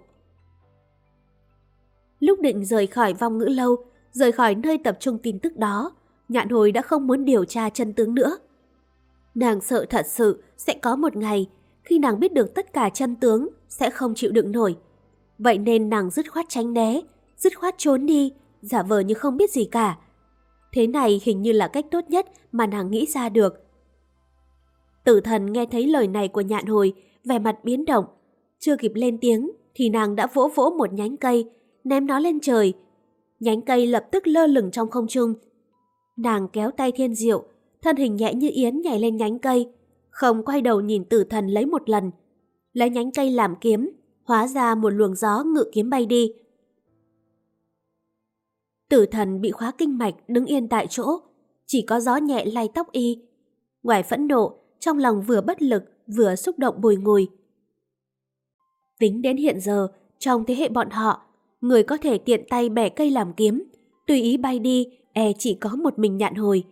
Lúc định rời khỏi vong ngữ lâu, rời khỏi nơi tập trung tin tức đó, nhạn hồi đã không muốn điều tra chân tướng nữa. Nàng sợ thật sự sẽ có một ngày khi nàng biết được tất cả chân tướng sẽ không chịu đựng nổi. Vậy nên nàng dứt khoát tránh né, dứt khoát trốn đi, giả vờ như không biết gì cả. Thế này hình như là cách tốt nhất mà nàng nghĩ ra được. Tử thần nghe thấy lời này của nhạn hồi, vẻ mặt biến động. Chưa kịp lên tiếng thì nàng đã vỗ vỗ một nhánh cây, ném nó lên trời. Nhánh cây lập tức lơ lửng trong không trung. Nàng kéo tay thiên diệu, thân hình nhẹ như yến nhảy lên nhánh cây, không quay đầu nhìn tử thần lấy một lần. Lấy nhánh cây làm kiếm, hóa ra một luồng gió ngự kiếm bay đi. Tử thần bị khóa kinh mạch đứng yên tại chỗ, chỉ có gió nhẹ lay tóc y. Ngoài phẫn nộ, trong lòng vừa bất lực vừa xúc động bồi ngùi. Tính đến hiện giờ, trong thế hệ bọn họ, người có thể tiện tay bẻ cây làm kiếm, tùy ý bay đi, e chỉ có một mình nhạn hồi.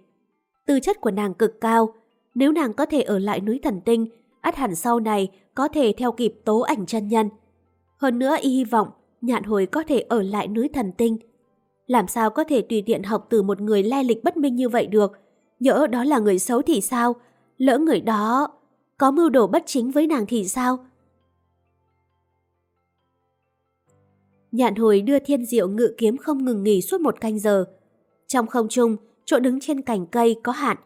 Tư chất của nàng cực cao, nếu nàng có thể ở lại núi thần tinh, ắt hẳn sau này có thể theo kịp tố ảnh chân nhân. Hơn nữa y hy vọng nhạn hồi có thể ở lại núi thần tinh. Làm sao có thể tùy tiện học từ một người lai lịch bất minh như vậy được? Nhỡ đó là người xấu thì sao? Lỡ người đó có mưu đồ bất chính với nàng thì sao? Nhạn hồi đưa thiên diệu ngự kiếm không ngừng nghỉ suốt một canh giờ. Trong không trung, chỗ đứng trên cành cây có hạn,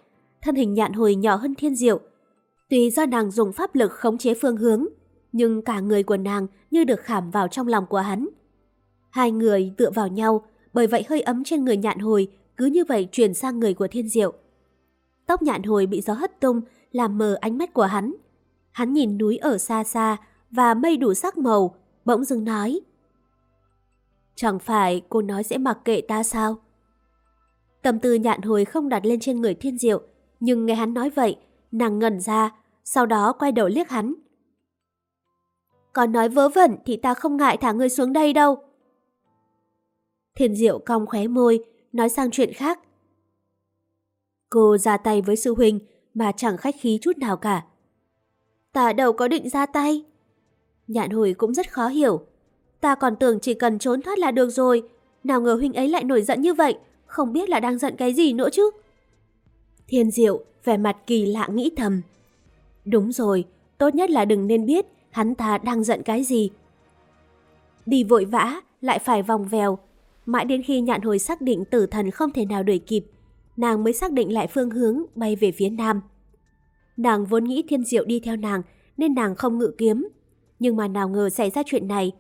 thân hình nhạn hồi nhỏ hơn thiên diệu. Tuy do nàng dùng pháp lực khống chế phương hướng, nhưng cả người của nàng như được khảm vào trong lòng của hắn. Hai người tựa vào nhau, bởi vậy hơi ấm trên người nhạn hồi cứ như vậy truyền sang người của thiên diệu. Tóc nhạn hồi bị gió hất tung, làm mờ ánh mắt của hắn. Hắn nhìn núi ở xa xa và mây đủ sắc màu, bỗng dưng nói. Chẳng phải cô nói sẽ mặc kệ ta sao? Tâm tư nhạn hồi không đặt lên trên người thiên diệu, nhưng nghe hắn nói vậy, nàng ngẩn ra, sau đó quay đầu liếc hắn. Còn nói vớ vẩn thì ta không ngại thả ngươi xuống đây đâu. Thiên diệu cong khóe môi, nói sang chuyện khác. Cô ra tay với sư huynh mà chẳng khách khí chút nào cả. Ta đâu có định ra tay. Nhạn hồi cũng rất khó hiểu. Ta còn tưởng chỉ cần trốn thoát là được rồi. Nào ngờ huynh ấy lại nổi giận như vậy, không biết là đang giận cái gì nữa chứ. Thiên diệu, vẻ mặt kỳ lạ nghĩ thầm. Đúng rồi, tốt nhất là đừng nên biết hắn ta đang giận cái gì. Đi vội vã, lại phải vòng vèo. Mãi đến khi nhạn hồi xác định tử thần không thể nào đuổi kịp, nàng mới xác định lại phương hướng bay về phía nam. Nàng vốn nghĩ thiên diệu đi theo nàng nên nàng không ngự kiếm. Nhưng mà nào ngờ xảy ra chuyện này.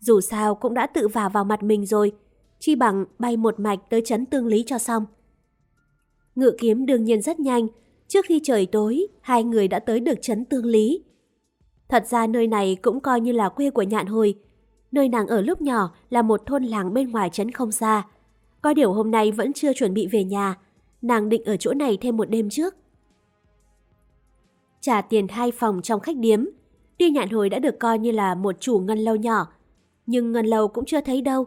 Dù sao cũng đã tự vả vào mặt mình rồi. Chi bằng bay một mạch tới chấn tương lý cho xong. Ngự kiếm đương nhiên rất nhanh. Trước khi trời tối, hai người đã tới được chấn tương lý. Thật ra nơi này cũng coi như là quê của nhạn hồi. Nơi nàng ở lúc nhỏ là một thôn làng bên ngoài trấn không xa. Có điều hôm nay vẫn chưa chuẩn bị về nhà. Nàng định ở chỗ này thêm một đêm trước. Trả tiền hai phòng trong khách điếm. Tuy nhạn hồi đã được coi như là một chủ ngân lâu nhỏ. Nhưng ngân lâu cũng chưa thấy đâu.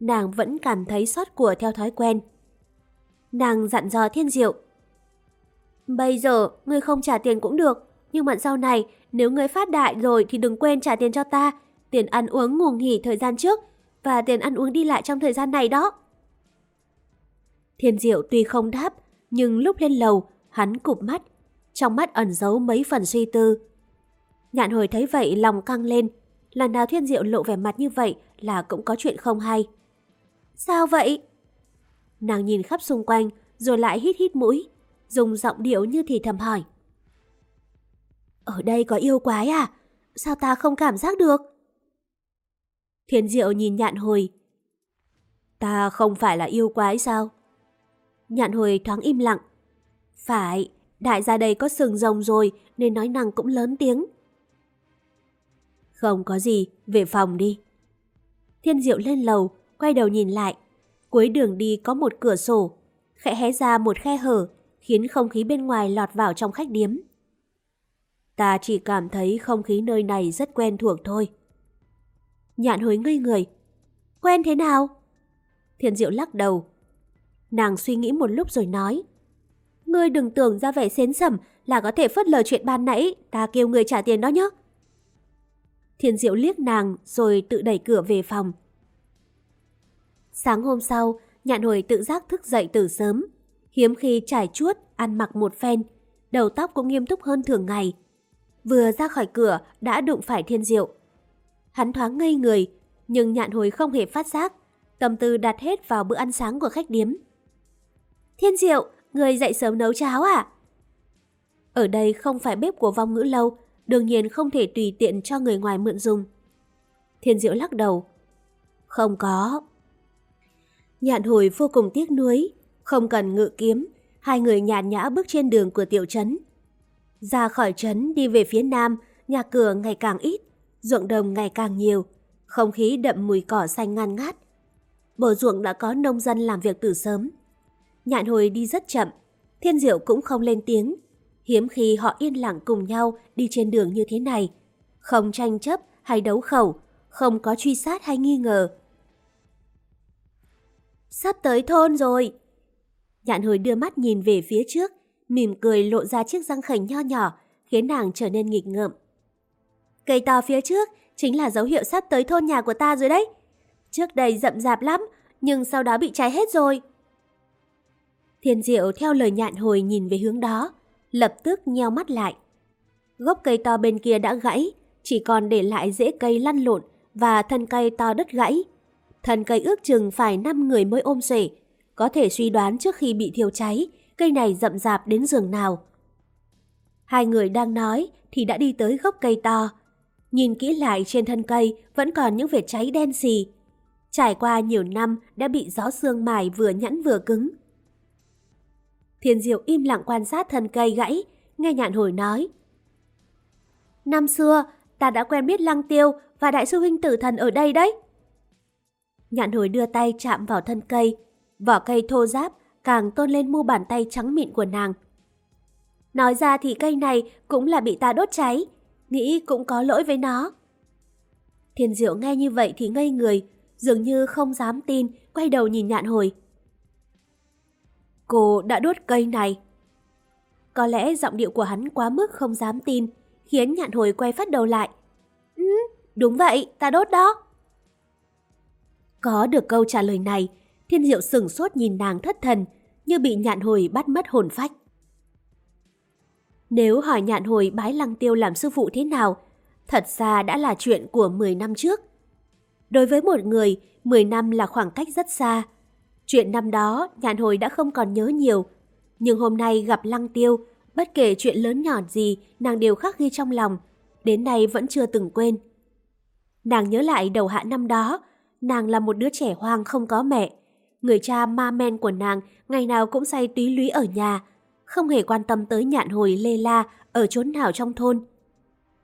Nàng vẫn cảm thấy xót của theo thói quen. Nàng dặn dò thiên diệu. Bây giờ, ngươi không trả tiền cũng được. Nhưng mà sau này, nếu ngươi phát đại rồi thì đừng quên trả tiền cho ta. Tiền ăn uống ngủ nghỉ thời gian trước và tiền ăn uống đi lại trong thời gian này đó. Thiên diệu tuy không đáp, nhưng lúc lên lầu, hắn cụp mắt, trong mắt ẩn giấu mấy phần suy tư. Nhạn hồi thấy vậy lòng căng lên, lần nào thiên diệu lộ vẻ mặt như vậy là cũng có chuyện không hay. Sao vậy? Nàng nhìn khắp xung quanh, rồi lại hít hít mũi, dùng giọng điệu như thì thầm hỏi. Ở đây có yêu quái à? Sao ta không cảm giác được? Thiên diệu nhìn nhạn hồi. Ta không phải là yêu quái sao? Nhạn hồi thoáng im lặng. Phải, đại gia đây có sừng rồng rồi nên nói năng cũng lớn tiếng. Không có gì, về phòng đi. Thiên diệu lên lầu, quay đầu nhìn lại. Cuối đường đi có một cửa sổ, khẽ hé ra một khe hở, khiến không khí bên ngoài lọt vào trong khách điếm. Ta chỉ cảm thấy không khí nơi này rất quen thuộc thôi. Nhạn hồi ngây người. Quen thế nào? Thiên Diệu lắc đầu. Nàng suy nghĩ một lúc rồi nói. Ngươi đừng tưởng ra vẻ xến sầm là có thể phớt lờ chuyện ban nãy, ta kêu người trả tiền đó nhé. Thiên Diệu liếc nàng rồi tự đẩy cửa về phòng. Sáng hôm sau, nhạn hồi tự giác thức dậy từ sớm. Hiếm khi trải chuốt, ăn mặc một phen, đầu tóc cũng nghiêm túc hơn thường ngày. Vừa ra khỏi cửa đã đụng phải Thiên Diệu. Hắn thoáng ngây người, nhưng nhạn hồi không hề phát giác. Tâm tư đặt hết vào bữa ăn sáng của khách điếm. Thiên Diệu, người dậy sớm nấu cháo à? Ở đây không phải bếp của vong ngữ lâu, đương nhiên không thể tùy tiện cho người ngoài mượn dùng. Thiên Diệu lắc đầu. Không có. Nhạn hồi vô cùng tiếc nuối, không cần ngự kiếm, hai người nhàn nhã bước trên đường của tiểu trấn. Ra khỏi trấn đi về phía nam, nhà cửa ngày càng ít, ruộng đồng ngày càng nhiều, không khí đậm mùi cỏ xanh ngăn ngát. Bờ ruộng đã có nông dân làm việc từ sớm. Nhạn hồi đi rất chậm, thiên diệu cũng không lên tiếng. Hiếm khi họ yên lặng cùng nhau đi trên đường như thế này. Không tranh chấp hay đấu khẩu, không có truy sát hay nghi ngờ. Sắp tới thôn rồi. Nhạn hồi đưa mắt nhìn về phía trước, mỉm cười lộ ra chiếc răng khảnh nho nhỏ, khiến nàng trở nên nghịch ngợm. Cây to phía trước chính là dấu hiệu sắp tới thôn nhà của ta rồi đấy. Trước đây rậm rạp lắm, nhưng sau đó bị cháy hết rồi. Thiên Diệu theo lời nhạn hồi nhìn về hướng đó, lập tức nheo mắt lại. Gốc cây to bên kia đã gãy, chỉ còn để lại rễ cây lăn lộn và thân cây to đất gãy. Thân cây ước chừng phải 5 người mới ôm xuể, có thể suy đoán trước khi bị thiêu cháy, cây này rậm rạp đến giường nào. Hai người đang nói thì đã đi tới gốc cây to. Nhìn kỹ lại trên thân cây vẫn còn những vệt cháy đen xì. Trải qua nhiều năm đã bị gió sương mài vừa nhẵn vừa cứng. Thiên Diệu im lặng quan sát thân cây gãy, nghe nhạn hồi nói. Năm xưa, ta đã quen biết Lăng Tiêu và Đại sư huynh tử thần ở đây đấy. Nhạn hồi đưa tay chạm vào thân cây, vỏ cây thô ráp càng tôn lên mu bàn tay trắng mịn của nàng. Nói ra thì cây này cũng là bị ta đốt cháy, nghĩ cũng có lỗi với nó. Thiên Diệu nghe như vậy thì ngây người, dường như không dám tin, quay đầu nhìn nhạn hồi. Cô đã đốt cây này. Có lẽ giọng điệu của hắn quá mức không dám tin, khiến nhạn hồi quay phát đầu lại. Ừ, đúng vậy, ta đốt đó. Có được câu trả lời này, thiên diệu sừng sốt nhìn nàng thất thần, như bị nhạn hồi bắt mất hồn phách. Nếu hỏi nhạn hồi bái lăng tiêu làm sư phụ thế nào, thật ra đã là chuyện của 10 năm trước. Đối với một người, 10 năm là khoảng cách rất xa, Chuyện năm đó, nhạn hồi đã không còn nhớ nhiều. Nhưng hôm nay gặp lăng tiêu, bất kể chuyện lớn nhỏ gì, nàng đều khắc ghi trong lòng. Đến nay vẫn chưa từng quên. Nàng nhớ lại đầu hạ năm đó, nàng là một đứa trẻ hoang không có mẹ. Người cha ma men của nàng ngày nào cũng say túy lúy ở nhà, không hề quan tâm tới nhạn hồi lê la ở chốn nào trong thôn.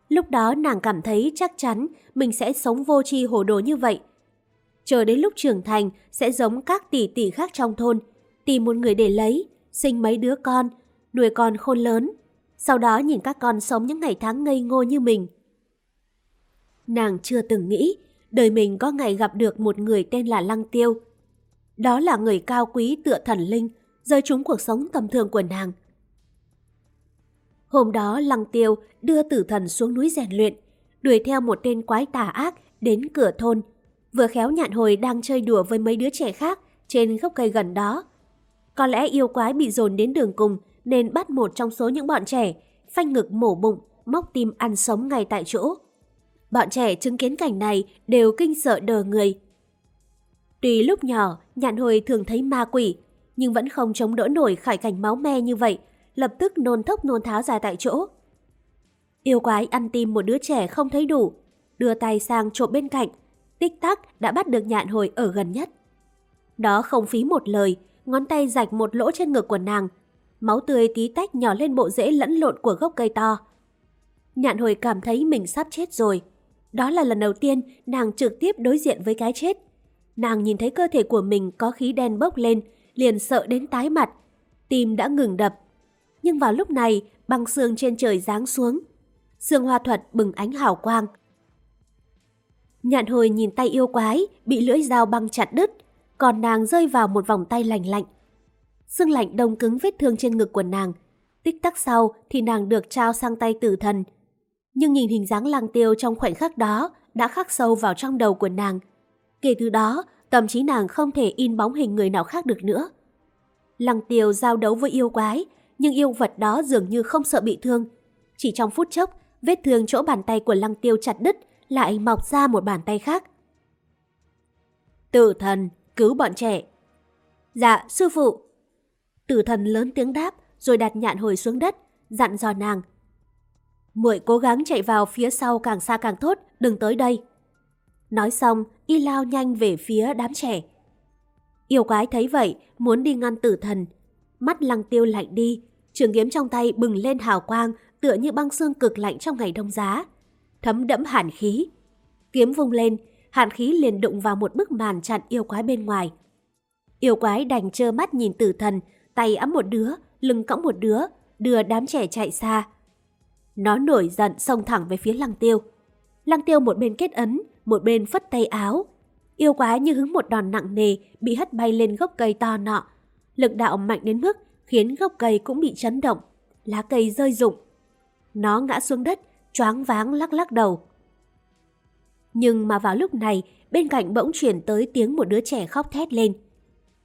Lúc đó nàng cảm thấy chắc chắn mình sẽ sống vô tri hồ đồ như vậy, chờ đến lúc trưởng thành sẽ giống các tỷ tỷ khác trong thôn, tìm một người để lấy, sinh mấy đứa con, nuôi con khôn lớn, sau đó nhìn các con sống những ngày tháng ngây ngô như mình. Nàng chưa từng nghĩ đời mình có ngày gặp được một người tên là Lăng Tiêu. Đó là người cao quý tựa thần linh, rơi trúng cuộc sống tầm thường của nàng. Hôm đó Lăng Tiêu đưa tử thần xuống núi rèn luyện, đuổi theo một tên quái tà ác đến cửa thôn, Vừa khéo nhạn hồi đang chơi đùa với mấy đứa trẻ khác trên gốc cây gần đó. Có lẽ yêu quái bị dồn đến đường cùng nên bắt một trong số những bọn trẻ, phanh ngực mổ bụng, móc tim ăn sống ngay tại chỗ. Bọn trẻ chứng kiến cảnh này đều kinh sợ đờ người. Tuy lúc nhỏ, nhạn hồi thường thấy ma quỷ, nhưng vẫn không chống đỡ nổi khải cảnh máu me như vậy, lập tức nôn thốc nôn tháo ra tại chỗ. Yêu quái ăn tim một đứa trẻ không thấy đủ, đưa tay sang trộm bên cạnh, tích tắc đã bắt được nhạn hồi ở gần nhất. Đó không phí một lời, ngón tay rạch một lỗ trên ngực của nàng. Máu tươi tí tách nhỏ lên bộ rễ lẫn lộn của gốc cây to. Nhạn hồi cảm thấy mình sắp chết rồi. Đó là lần đầu tiên nàng trực tiếp đối diện với cái chết. Nàng nhìn thấy cơ thể của mình có khí đen bốc lên, liền sợ đến tái mặt. Tim đã ngừng đập. Nhưng vào lúc này, băng xương trên trời giáng xuống. xương hoa thuật bừng ánh hào quang. Nhạn hồi nhìn tay yêu quái, bị lưỡi dao băng chặt đứt, còn nàng rơi vào một vòng tay lành lạnh. Xương lạnh đông cứng vết thương trên ngực của nàng. Tích tắc sau thì nàng được trao sang tay tử thần. Nhưng nhìn hình dáng lăng tiêu trong khoảnh khắc đó đã khắc sâu vào trong đầu của nàng. Kể từ đó, tâm trí nàng không thể in bóng hình người nào khác được nữa. Lăng tiêu giao đấu với yêu quái, nhưng yêu vật đó dường như không sợ bị thương. Chỉ trong phút chốc, vết thương chỗ bàn tay của lăng tiêu chặt đứt, lại mọc ra một bàn tay khác. Tử thần, cứu bọn trẻ. Dạ, sư phụ. Tử thần lớn tiếng đáp, rồi đặt nhạn hồi xuống đất, dặn dò nàng. Muội cố gắng chạy vào phía sau càng xa càng tốt, đừng tới đây. Nói xong, y lao nhanh về phía đám trẻ. Yêu quái thấy vậy, muốn đi ngăn tử thần. Mắt lăng tiêu lạnh đi, trường kiếm trong tay bừng lên hào quang, tựa như băng xương cực lạnh trong ngày đông giá. Thấm đẫm hàn khí. Kiếm vung lên, hàn khí liền đụng vào một bức màn chặn yêu quái bên ngoài. Yêu quái đành trơ mắt nhìn tử thần, tay ấm một đứa, lưng cõng một đứa, đưa đám trẻ chạy xa. Nó nổi giận xông thẳng về phía lăng tiêu. Lăng tiêu một bên kết ấn, một bên phất tay áo. Yêu quái như hứng một đòn nặng nề bị hất bay lên gốc cây to nọ. Lực đạo mạnh đến mức khiến gốc cây cũng bị chấn động, lá cây rơi rụng. Nó ngã xuống đất, choáng váng lắc lắc đầu. Nhưng mà vào lúc này, bên cạnh bỗng chuyển tới tiếng một đứa trẻ khóc thét lên.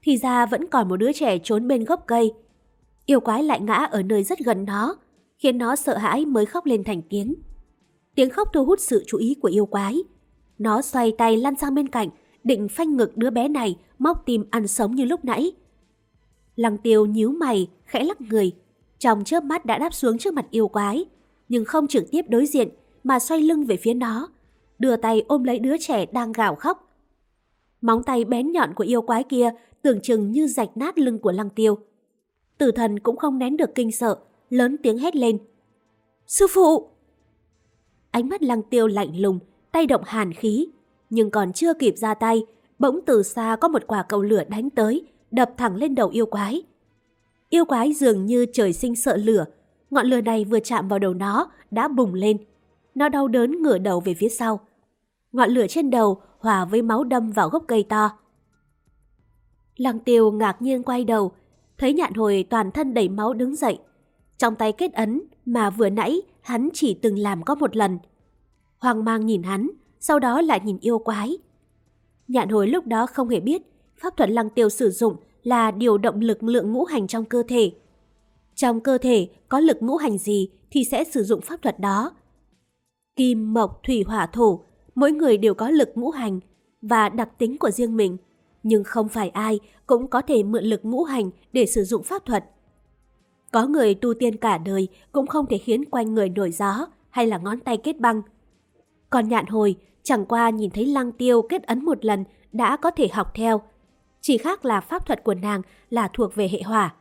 Thì ra vẫn còn một đứa trẻ trốn bên gốc cây. Yêu quái lại ngã ở nơi rất gần nó, khiến nó sợ hãi mới khóc lên thành tiếng. Tiếng khóc thu hút sự chú ý của yêu quái. Nó xoay tay lăn sang bên cạnh, định phanh ngực đứa bé này, móc tim ăn sống như lúc nãy. Lăng tiêu nhíu mày, khẽ lắc người. Trong chớp mắt đã đáp xuống trước mặt yêu quái, nhưng không trực tiếp đối diện mà xoay lưng về phía nó, đưa tay ôm lấy đứa trẻ đang gào khóc. Móng tay bén nhọn của yêu quái kia tưởng chừng như rạch nát lưng của lăng tiêu. Tử thần cũng không nén được kinh sợ, lớn tiếng hét lên. Sư phụ! Ánh mắt lăng tiêu lạnh lùng, tay động hàn khí. Nhưng còn chưa kịp ra tay, bỗng từ xa có một quả cầu lửa đánh tới, đập thẳng lên đầu yêu quái. Yêu quái dường như trời sinh sợ lửa, ngọn lửa này vừa chạm vào đầu nó đã bùng lên. Nó đau đớn ngửa đầu về phía sau. Ngọn lửa trên đầu hòa với máu đâm vào gốc cây to. Lăng tiêu ngạc nhiên quay đầu, thấy nhạn hồi toàn thân đầy máu đứng dậy. Trong tay kết ấn mà vừa nãy hắn chỉ từng làm có một lần. Hoang mang nhìn hắn, sau đó lại nhìn yêu quái. Nhạn hồi lúc đó không hề biết pháp thuật lăng tiêu sử dụng là điều động lực lượng ngũ hành trong cơ thể. Trong cơ thể có lực ngũ hành gì thì sẽ sử dụng pháp thuật đó. Kim, mộc, thủy, hỏa, thổ, mỗi người đều có lực ngũ hành và đặc tính của riêng mình, nhưng không phải ai cũng có thể mượn lực ngũ hành để sử dụng pháp thuật. Có người tu tiên cả đời cũng không thể khiến quanh người nổi gió hay là ngón tay kết băng. Còn nhạn hồi, chẳng qua nhìn thấy lăng tiêu kết ấn một lần đã có thể học theo. Chỉ khác là pháp thuật của nàng là thuộc về hệ hỏa.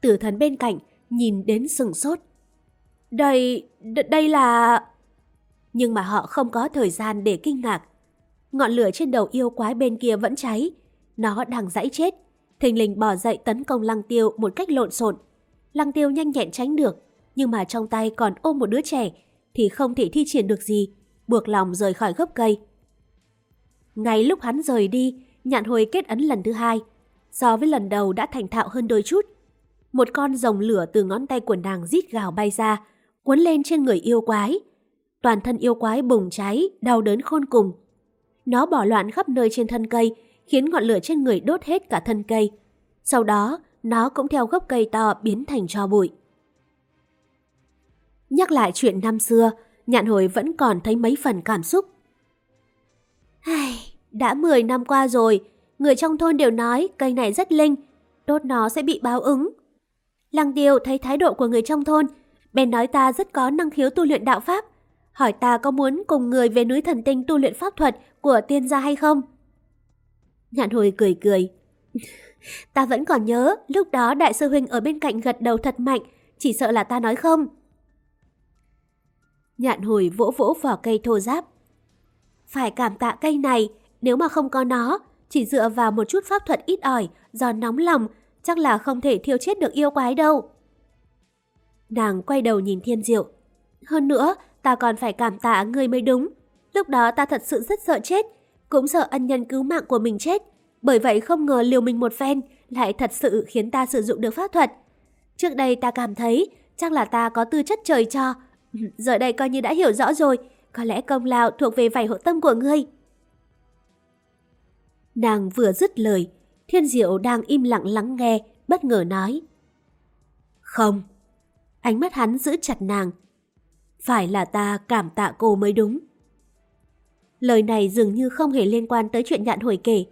Tử thần bên cạnh nhìn đến sừng sốt. Đây, đây là... Nhưng mà họ không có thời gian để kinh ngạc. Ngọn lửa trên đầu yêu quái bên kia vẫn cháy. Nó đang dãy chết. Thình lình bỏ dậy tấn công lăng tiêu một cách lộn xộn. Lăng tiêu nhanh nhẹn tránh được. Nhưng mà trong tay còn ôm một đứa trẻ thì không thể thi triển được gì. Buộc lòng rời khỏi gốc cây. Ngay lúc hắn rời đi, nhạn hồi kết ấn lần thứ hai. So với lần đầu đã thành thạo hơn đôi chút. Một con rồng lửa từ ngón tay của nàng rít gào bay ra, cuốn lên trên người yêu quái. Toàn thân yêu quái bùng cháy, đau đớn khôn cùng. Nó bỏ loạn khắp nơi trên thân cây, khiến ngọn lửa trên người đốt hết cả thân cây. Sau đó, nó cũng theo gốc cây to biến thành tro bụi. Nhắc lại chuyện năm xưa, nhạn hồi vẫn còn thấy mấy phần cảm xúc. Ai, đã 10 năm qua rồi, người trong thôn đều nói cây này rất linh, đốt nó sẽ bị báo ứng. Lăng Tiêu thấy thái độ của người trong thôn, bèn nói ta rất có năng khiếu tu luyện đạo pháp, hỏi ta có muốn cùng người về núi thần tinh tu luyện pháp thuật của tiên gia hay không? Nhạn hồi cười cười. (laughs) ta vẫn còn nhớ, lúc đó đại sư huynh ở bên cạnh gật đầu thật mạnh, chỉ sợ là ta nói không. Nhạn hồi vỗ vỗ vào cây thô giáp. Phải cảm tạ cây này, nếu mà không có nó, chỉ dựa vào một chút pháp thuật ít ỏi, do nóng lòng, chắc là không thể thiêu chết được yêu quái đâu. Nàng quay đầu nhìn thiên diệu. Hơn nữa, ta còn phải cảm tạ ngươi mới đúng. Lúc đó ta thật sự rất sợ chết, cũng sợ ân nhân cứu mạng của mình chết. Bởi vậy không ngờ liều mình một phen lại thật sự khiến ta sử dụng được pháp thuật. Trước đây ta cảm thấy chắc là ta có tư chất trời cho. (laughs) Giờ đây coi như đã hiểu rõ rồi, có lẽ công lao thuộc về vảy hộ tâm của ngươi. Nàng vừa dứt lời, Thiên Diệu đang im lặng lắng nghe, bất ngờ nói. Không. Ánh mắt hắn giữ chặt nàng. Phải là ta cảm tạ cô mới đúng. Lời này dường như không hề liên quan tới chuyện nhạn hồi kể.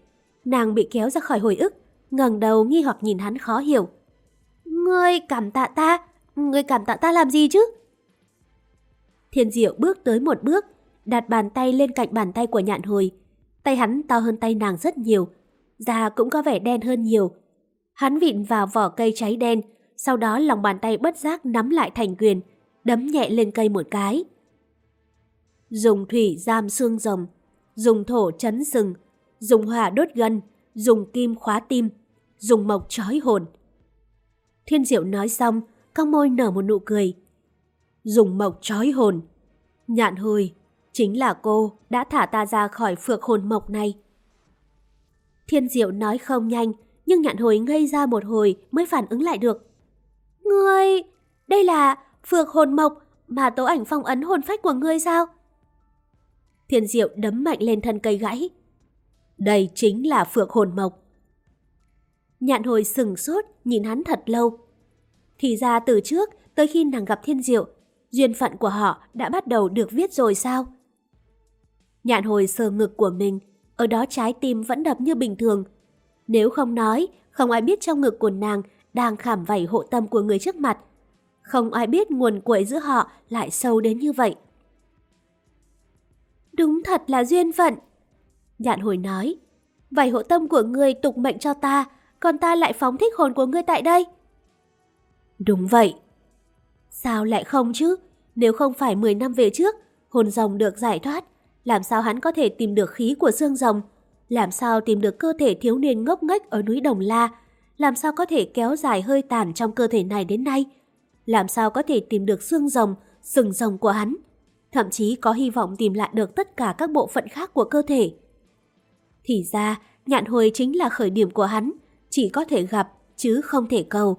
Nàng bị kéo ra khỏi hồi ức, ngẩng đầu nghi hoặc nhìn hắn khó hiểu. Ngươi cảm tạ ta? Ngươi cảm tạ ta làm gì chứ? Thiên Diệu bước tới một bước, đặt bàn tay lên cạnh bàn tay của nhạn hồi. Tay hắn to hơn tay nàng rất nhiều, da cũng có vẻ đen hơn nhiều. Hắn vịn vào vỏ cây cháy đen, sau đó lòng bàn tay bất giác nắm lại thành quyền, đấm nhẹ lên cây một cái. Dùng thủy giam xương rồng, dùng thổ chấn sừng, dùng hỏa đốt gân, dùng kim khóa tim, dùng mộc trói hồn. Thiên diệu nói xong, cong môi nở một nụ cười. Dùng mộc trói hồn. Nhạn hồi, chính là cô đã thả ta ra khỏi phược hồn mộc này. Thiên diệu nói không nhanh, nhưng nhạn hồi ngây ra một hồi mới phản ứng lại được. Ngươi, đây là phược hồn mộc mà tố ảnh phong ấn hồn phách của ngươi sao? Thiên diệu đấm mạnh lên thân cây gãy. Đây chính là phược hồn mộc. Nhạn hồi sừng sốt nhìn hắn thật lâu. Thì ra từ trước tới khi nàng gặp thiên diệu, duyên phận của họ đã bắt đầu được viết rồi sao? Nhạn hồi sờ ngực của mình, ở đó trái tim vẫn đập như bình thường. Nếu không nói, không ai biết trong ngực của nàng đang khảm vảy hộ tâm của người trước mặt. Không ai biết nguồn quậy giữa họ lại sâu đến như vậy. Đúng thật là duyên phận. Nhạn hồi nói, vảy hộ tâm của ngươi tục mệnh cho ta, còn ta lại phóng thích hồn của ngươi tại đây. Đúng vậy. Sao lại không chứ? Nếu không phải 10 năm về trước, hồn rồng được giải thoát, làm sao hắn có thể tìm được khí của xương rồng? Làm sao tìm được cơ thể thiếu niên ngốc nghếch ở núi Đồng La? Làm sao có thể kéo dài hơi tàn trong cơ thể này đến nay? Làm sao có thể tìm được xương rồng, sừng rồng của hắn? Thậm chí có hy vọng tìm lại được tất cả các bộ phận khác của cơ thể. Thì ra, nhạn hồi chính là khởi điểm của hắn, chỉ có thể gặp chứ không thể cầu,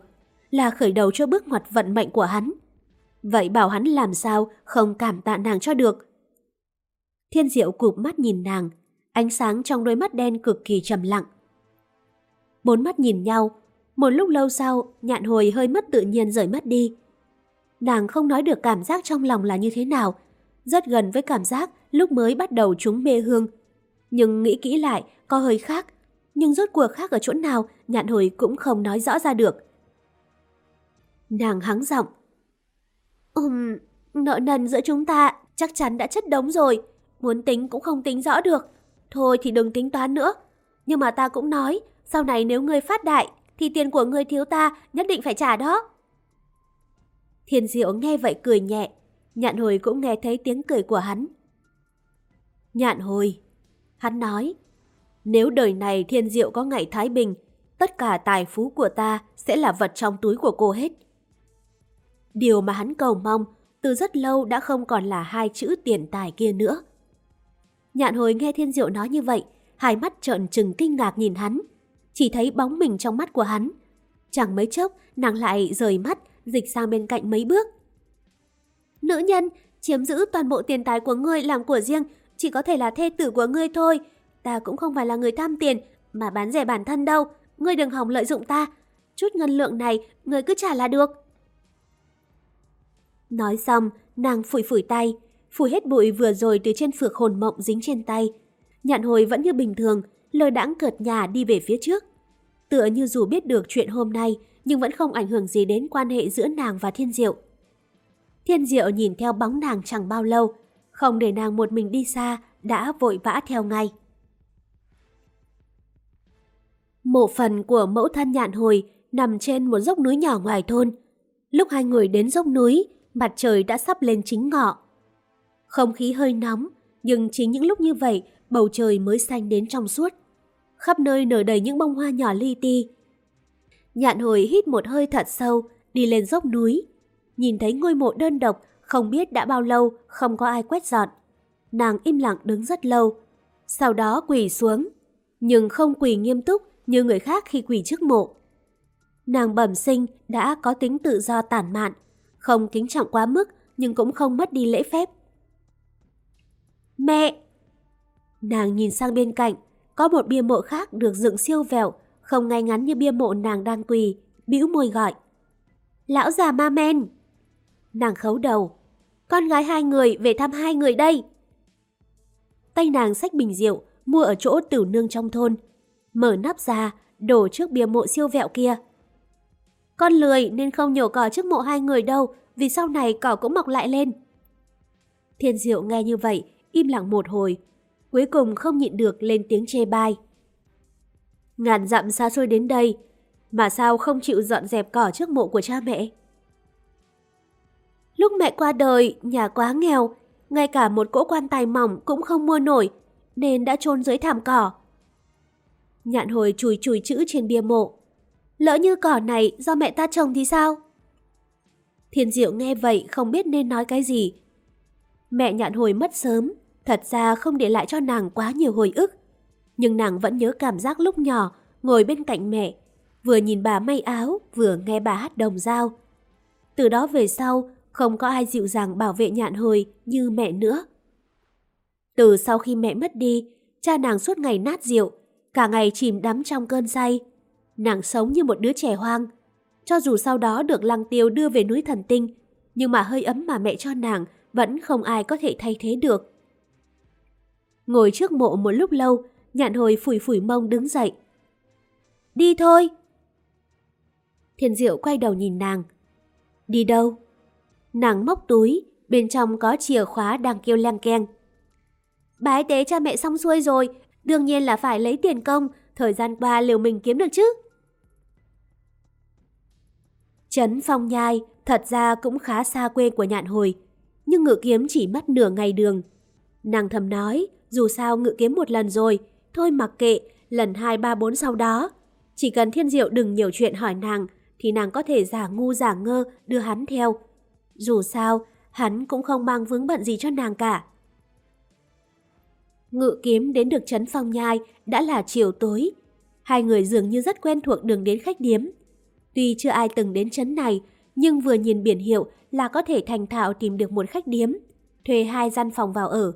là khởi đầu cho bước ngoặt vận mệnh của hắn. Vậy bảo hắn làm sao không cảm tạ nàng cho được. Thiên diệu cụp mắt nhìn nàng, ánh sáng trong đôi mắt đen cực kỳ trầm lặng. Bốn mắt nhìn nhau, một lúc lâu sau, nhạn hồi hơi mất tự nhiên rời mắt đi. Nàng không nói được cảm giác trong lòng là như thế nào, rất gần với cảm giác lúc mới bắt đầu chúng mê hương. Nhưng nghĩ kỹ lại, có hơi khác, nhưng rốt cuộc khác ở chỗ nào, nhạn hồi cũng không nói rõ ra được. Nàng hắng giọng. Ừm, nợ nần giữa chúng ta chắc chắn đã chất đống rồi, muốn tính cũng không tính rõ được. Thôi thì đừng tính toán nữa. Nhưng mà ta cũng nói, sau này nếu ngươi phát đại, thì tiền của ngươi thiếu ta nhất định phải trả đó. Thiên diệu nghe vậy cười nhẹ, nhạn hồi cũng nghe thấy tiếng cười của hắn. Nhạn hồi, hắn nói, nếu đời này thiên diệu có ngày thái bình, tất cả tài phú của ta sẽ là vật trong túi của cô hết. Điều mà hắn cầu mong từ rất lâu đã không còn là hai chữ tiền tài kia nữa. Nhạn hồi nghe thiên diệu nói như vậy, hai mắt trợn trừng kinh ngạc nhìn hắn, chỉ thấy bóng mình trong mắt của hắn. Chẳng mấy chốc, nàng lại rời mắt, dịch sang bên cạnh mấy bước. Nữ nhân, chiếm giữ toàn bộ tiền tài của ngươi làm của riêng, chỉ có thể là thê tử của ngươi thôi. Ta cũng không phải là người tham tiền, mà bán rẻ bản thân đâu. Ngươi đừng hòng lợi dụng ta. Chút ngân lượng này, ngươi cứ trả là được. Nói xong, nàng phủi phủi tay, phủi hết bụi vừa rồi từ trên phược hồn mộng dính trên tay. Nhạn hồi vẫn như bình thường, lơ đãng cợt nhà đi về phía trước. Tựa như dù biết được chuyện hôm nay, nhưng vẫn không ảnh hưởng gì đến quan hệ giữa nàng và Thiên Diệu. Thiên Diệu nhìn theo bóng nàng chẳng bao lâu, không để nàng một mình đi xa, đã vội vã theo ngay. Mộ phần của mẫu thân nhạn hồi nằm trên một dốc núi nhỏ ngoài thôn. Lúc hai người đến dốc núi, mặt trời đã sắp lên chính ngọ. Không khí hơi nóng, nhưng chính những lúc như vậy, bầu trời mới xanh đến trong suốt. Khắp nơi nở đầy những bông hoa nhỏ li ti. Nhạn hồi hít một hơi thật sâu, đi lên dốc núi. Nhìn thấy ngôi mộ đơn độc, không biết đã bao lâu không có ai quét dọn. Nàng im lặng đứng rất lâu, sau đó quỳ xuống, nhưng không quỳ nghiêm túc như người khác khi quỳ trước mộ. Nàng bẩm sinh đã có tính tự do tản mạn, không kính trọng quá mức nhưng cũng không mất đi lễ phép. Mẹ! Nàng nhìn sang bên cạnh, có một bia mộ khác được dựng siêu vẹo, không ngay ngắn như bia mộ nàng đang quỳ, bĩu môi gọi. Lão già ma men! Nàng khấu đầu. Con gái hai người về thăm hai người đây. Tay nàng xách bình rượu, mua ở chỗ tử nương trong thôn. Mở nắp ra, đổ trước bia mộ siêu vẹo kia. Con lười nên không nhổ cỏ trước mộ hai người đâu, vì sau này cỏ cũng mọc lại lên. Thiên diệu nghe như vậy, im lặng một hồi, cuối cùng không nhịn được lên tiếng chê bai. Ngàn dặm xa xôi đến đây, mà sao không chịu dọn dẹp cỏ trước mộ của cha mẹ? Lúc mẹ qua đời, nhà quá nghèo, ngay cả một cỗ quan tài mỏng cũng không mua nổi, nên đã chôn dưới thảm cỏ. Nhạn hồi chùi chùi chữ trên bia mộ. Lỡ như cỏ này do mẹ ta trồng thì sao? Thiên diệu nghe vậy không biết nên nói cái gì. Mẹ nhạn hồi mất sớm, thật ra không để lại cho nàng quá nhiều hồi ức. Nhưng nàng vẫn nhớ cảm giác lúc nhỏ, ngồi bên cạnh mẹ, vừa nhìn bà may áo, vừa nghe bà hát đồng dao. Từ đó về sau, không có ai dịu dàng bảo vệ nhạn hồi như mẹ nữa. Từ sau khi mẹ mất đi, cha nàng suốt ngày nát rượu, cả ngày chìm đắm trong cơn say. Nàng sống như một đứa trẻ hoang. Cho dù sau đó được lăng tiêu đưa về núi thần tinh, nhưng mà hơi ấm mà mẹ cho nàng vẫn không ai có thể thay thế được. Ngồi trước mộ một lúc lâu, nhạn hồi phủi phủi mông đứng dậy. Đi thôi! Thiên diệu quay đầu nhìn nàng. Đi đâu? Nàng móc túi, bên trong có chìa khóa đang kêu leng keng. Bái tế cha mẹ xong xuôi rồi, đương nhiên là phải lấy tiền công, thời gian qua liều mình kiếm được chứ. Trấn Phong Nhai thật ra cũng khá xa quê của nhạn hồi, nhưng ngự kiếm chỉ mất nửa ngày đường. Nàng thầm nói, dù sao ngự kiếm một lần rồi, thôi mặc kệ, lần hai ba bốn sau đó. Chỉ cần thiên diệu đừng nhiều chuyện hỏi nàng, thì nàng có thể giả ngu giả ngơ đưa hắn theo. Dù sao, hắn cũng không mang vướng bận gì cho nàng cả. Ngự kiếm đến được trấn phong nhai đã là chiều tối. Hai người dường như rất quen thuộc đường đến khách điếm. Tuy chưa ai từng đến trấn này, nhưng vừa nhìn biển hiệu là có thể thành thạo tìm được một khách điếm, thuê hai gian phòng vào ở.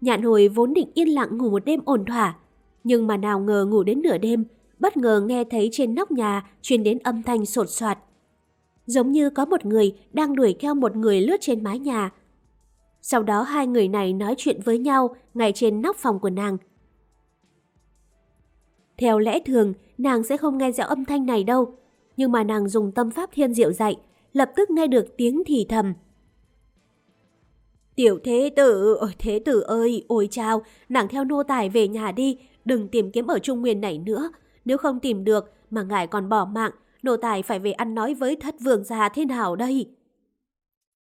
Nhạn hồi vốn định yên lặng ngủ một đêm ổn thỏa, nhưng mà nào ngờ ngủ đến nửa đêm, bất ngờ nghe thấy trên nóc nhà truyền đến âm thanh sột soạt. Giống như có một người đang đuổi theo một người lướt trên mái nhà. Sau đó hai người này nói chuyện với nhau ngay trên nóc phòng của nàng. Theo lẽ thường, nàng sẽ không nghe rõ âm thanh này đâu, nhưng mà nàng dùng tâm pháp thiên diệu dạy, lập tức nghe được tiếng thì thầm. Tiểu thế tử, ôi thế tử ơi, ôi chào, nàng theo nô tài về nhà đi, đừng tìm kiếm ở Trung Nguyên này nữa. Nếu không tìm được mà ngài còn bỏ mạng, nô tài phải về ăn nói với thất vương già thế nào đây?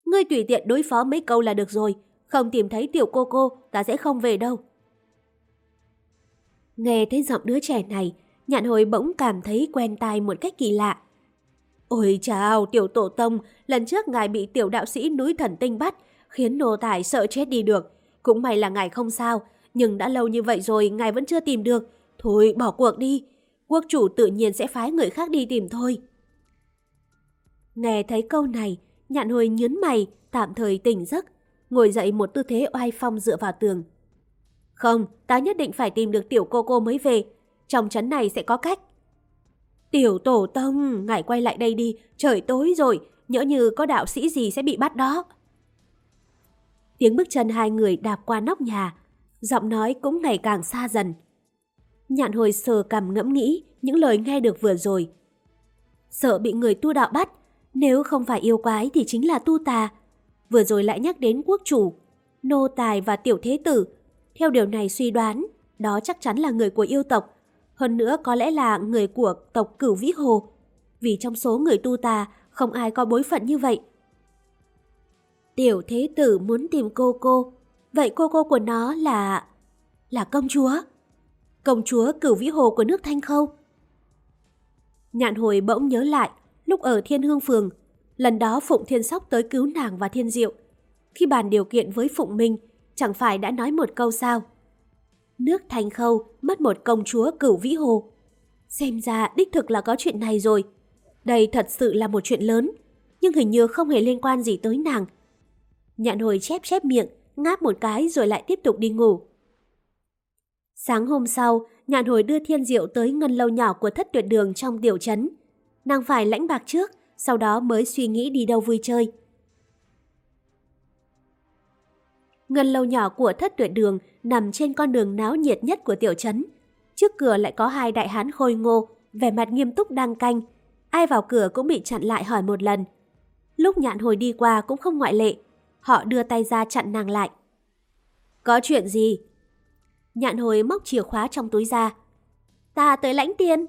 Ngươi tùy tiện đối phó mấy câu là được rồi, không tìm thấy tiểu cô cô, ta sẽ không về đâu. Nghe thấy giọng đứa trẻ này, nhạn hồi bỗng cảm thấy quen tai một cách kỳ lạ. Ôi chào, tiểu tổ tông, lần trước ngài bị tiểu đạo sĩ núi thần tinh bắt, khiến nô tài sợ chết đi được. Cũng may là ngài không sao, nhưng đã lâu như vậy rồi ngài vẫn chưa tìm được. Thôi bỏ cuộc đi, quốc chủ tự nhiên sẽ phái người khác đi tìm thôi. Nghe thấy câu này, nhạn hồi nhớn mày, tạm thời tỉnh giấc, ngồi dậy một tư thế oai phong dựa vào tường. Không, ta nhất định phải tìm được tiểu cô cô mới về, trong chấn này sẽ có cách. Tiểu tổ tông, ngài quay lại đây đi, trời tối rồi, nhỡ như có đạo sĩ gì sẽ bị bắt đó. Tiếng bước chân hai người đạp qua nóc nhà, giọng nói cũng ngày càng xa dần. Nhạn hồi sờ cầm ngẫm nghĩ những lời nghe được vừa rồi. Sợ bị người tu đạo bắt, nếu không phải yêu quái thì chính là tu tà. Vừa rồi lại nhắc đến quốc chủ, nô tài và tiểu thế tử. Theo điều này suy đoán, đó chắc chắn là người của yêu tộc. Hơn nữa có lẽ là người của tộc cửu vĩ hồ. Vì trong số người tu tà, không ai có bối phận như vậy. Tiểu thế tử muốn tìm cô cô. Vậy cô cô của nó là... là công chúa. Công chúa cửu vĩ hồ của nước Thanh Khâu. Nhạn hồi bỗng nhớ lại, lúc ở Thiên Hương Phường, Lần đó Phụng Thiên Sóc tới cứu nàng và Thiên Diệu. Khi bàn điều kiện với Phụng Minh, chẳng phải đã nói một câu sao? Nước thanh khâu mất một công chúa cửu vĩ hồ. Xem ra đích thực là có chuyện này rồi. Đây thật sự là một chuyện lớn, nhưng hình như không hề liên quan gì tới nàng. Nhạn hồi chép chép miệng, ngáp một cái rồi lại tiếp tục đi ngủ. Sáng hôm sau, nhạn hồi đưa thiên diệu tới ngân lâu nhỏ của thất tuyệt đường trong tiểu trấn. Nàng phải lãnh bạc trước, sau đó mới suy nghĩ đi đâu vui chơi. Ngân lâu nhỏ của thất tuyệt đường nằm trên con đường náo nhiệt nhất của tiểu trấn. Trước cửa lại có hai đại hán khôi ngô, vẻ mặt nghiêm túc đang canh. Ai vào cửa cũng bị chặn lại hỏi một lần. Lúc nhạn hồi đi qua cũng không ngoại lệ. Họ đưa tay ra chặn nàng lại. Có chuyện gì? Nhạn hồi móc chìa khóa trong túi ra. Ta tới lãnh tiền.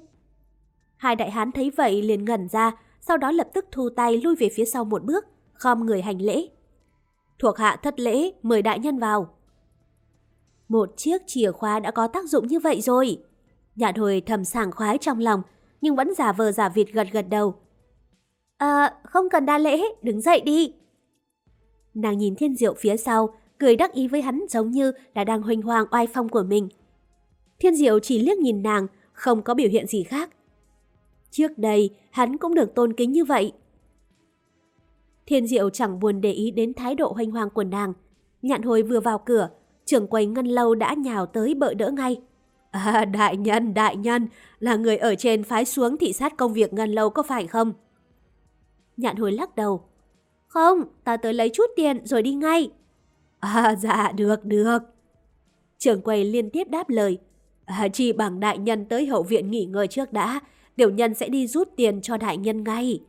Hai đại hán thấy vậy liền ngẩn ra, sau đó lập tức thu tay lui về phía sau một bước, khom người hành lễ. Thuộc hạ thất lễ, mời đại nhân vào. Một chiếc chìa khóa đã có tác dụng như vậy rồi. Nhạn hồi thầm sảng khoái trong lòng, nhưng vẫn giả vờ giả vịt gật gật đầu. À, không cần đa lễ, đứng dậy đi. Nàng nhìn thiên diệu phía sau, cười đắc ý với hắn giống như là đang huỳnh hoàng oai phong của mình. Thiên diệu chỉ liếc nhìn nàng, không có biểu hiện gì khác. Trước đây, hắn cũng được tôn kính như vậy. Thiên diệu chẳng buồn để ý đến thái độ huênh hoàng của nàng. Nhạn hồi vừa vào cửa, trưởng quầy ngân lâu đã nhào tới bợ đỡ ngay. À, đại nhân, đại nhân, là người ở trên phái xuống thị sát công việc ngân lâu có phải không? Nhạn hồi lắc đầu. Không, ta tới lấy chút tiền rồi đi ngay. À, dạ, được, được. Trưởng quầy liên tiếp đáp lời. À, chỉ bằng đại nhân tới hậu viện nghỉ ngơi trước đã, tiểu nhân sẽ đi rút tiền cho đại nhân ngay.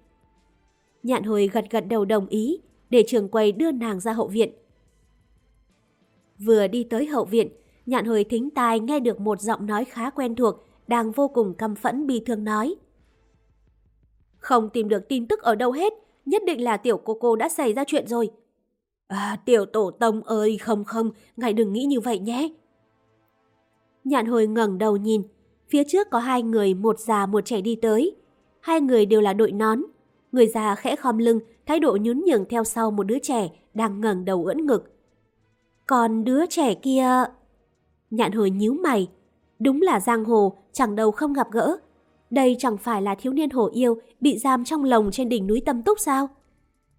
Nhạn hồi gật gật đầu đồng ý, để trưởng quầy đưa nàng ra hậu viện. Vừa đi tới hậu viện, nhạn hồi thính tai nghe được một giọng nói khá quen thuộc, đang vô cùng căm phẫn bi thương nói. Không tìm được tin tức ở đâu hết, nhất định là tiểu cô cô đã xảy ra chuyện rồi. À, tiểu tổ tông ơi, không không, ngài đừng nghĩ như vậy nhé. Nhạn hồi ngẩng đầu nhìn, phía trước có hai người, một già một trẻ đi tới. Hai người đều là đội nón. Người già khẽ khom lưng, thái độ nhún nhường theo sau một đứa trẻ đang ngẩng đầu ưỡn ngực. Còn đứa trẻ kia... Nhạn hồi nhíu mày. Đúng là giang hồ, chẳng đâu không gặp gỡ. Đây chẳng phải là thiếu niên hổ yêu bị giam trong lồng trên đỉnh núi tâm túc sao?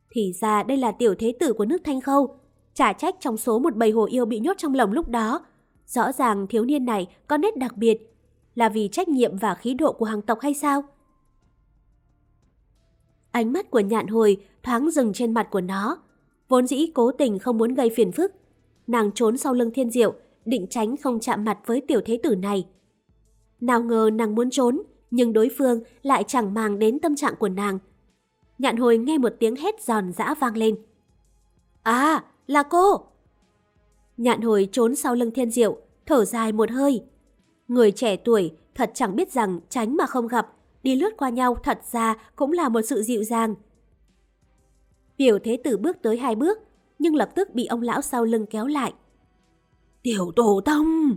Thì ra đây là tiểu thế tử của nước Thanh Khâu. Trả trách trong số một bầy hổ yêu bị nhốt trong lồng lúc đó. Rõ ràng thiếu niên này có nét đặc biệt. Là vì trách nhiệm và khí độ của hàng tộc hay sao? Ánh mắt của nhạn hồi thoáng dừng trên mặt của nó. Vốn dĩ cố tình không muốn gây phiền phức. Nàng trốn sau lưng thiên diệu, định tránh không chạm mặt với tiểu thế tử này. Nào ngờ nàng muốn trốn, nhưng đối phương lại chẳng màng đến tâm trạng của nàng. Nhạn hồi nghe một tiếng hét giòn giã vang lên. À, là cô! Nhạn hồi trốn sau lưng thiên diệu, thở dài một hơi. Người trẻ tuổi thật chẳng biết rằng tránh mà không gặp, đi lướt qua nhau thật ra cũng là một sự dịu dàng. Tiểu thế tử bước tới hai bước, nhưng lập tức bị ông lão sau lưng kéo lại. Tiểu tổ tông!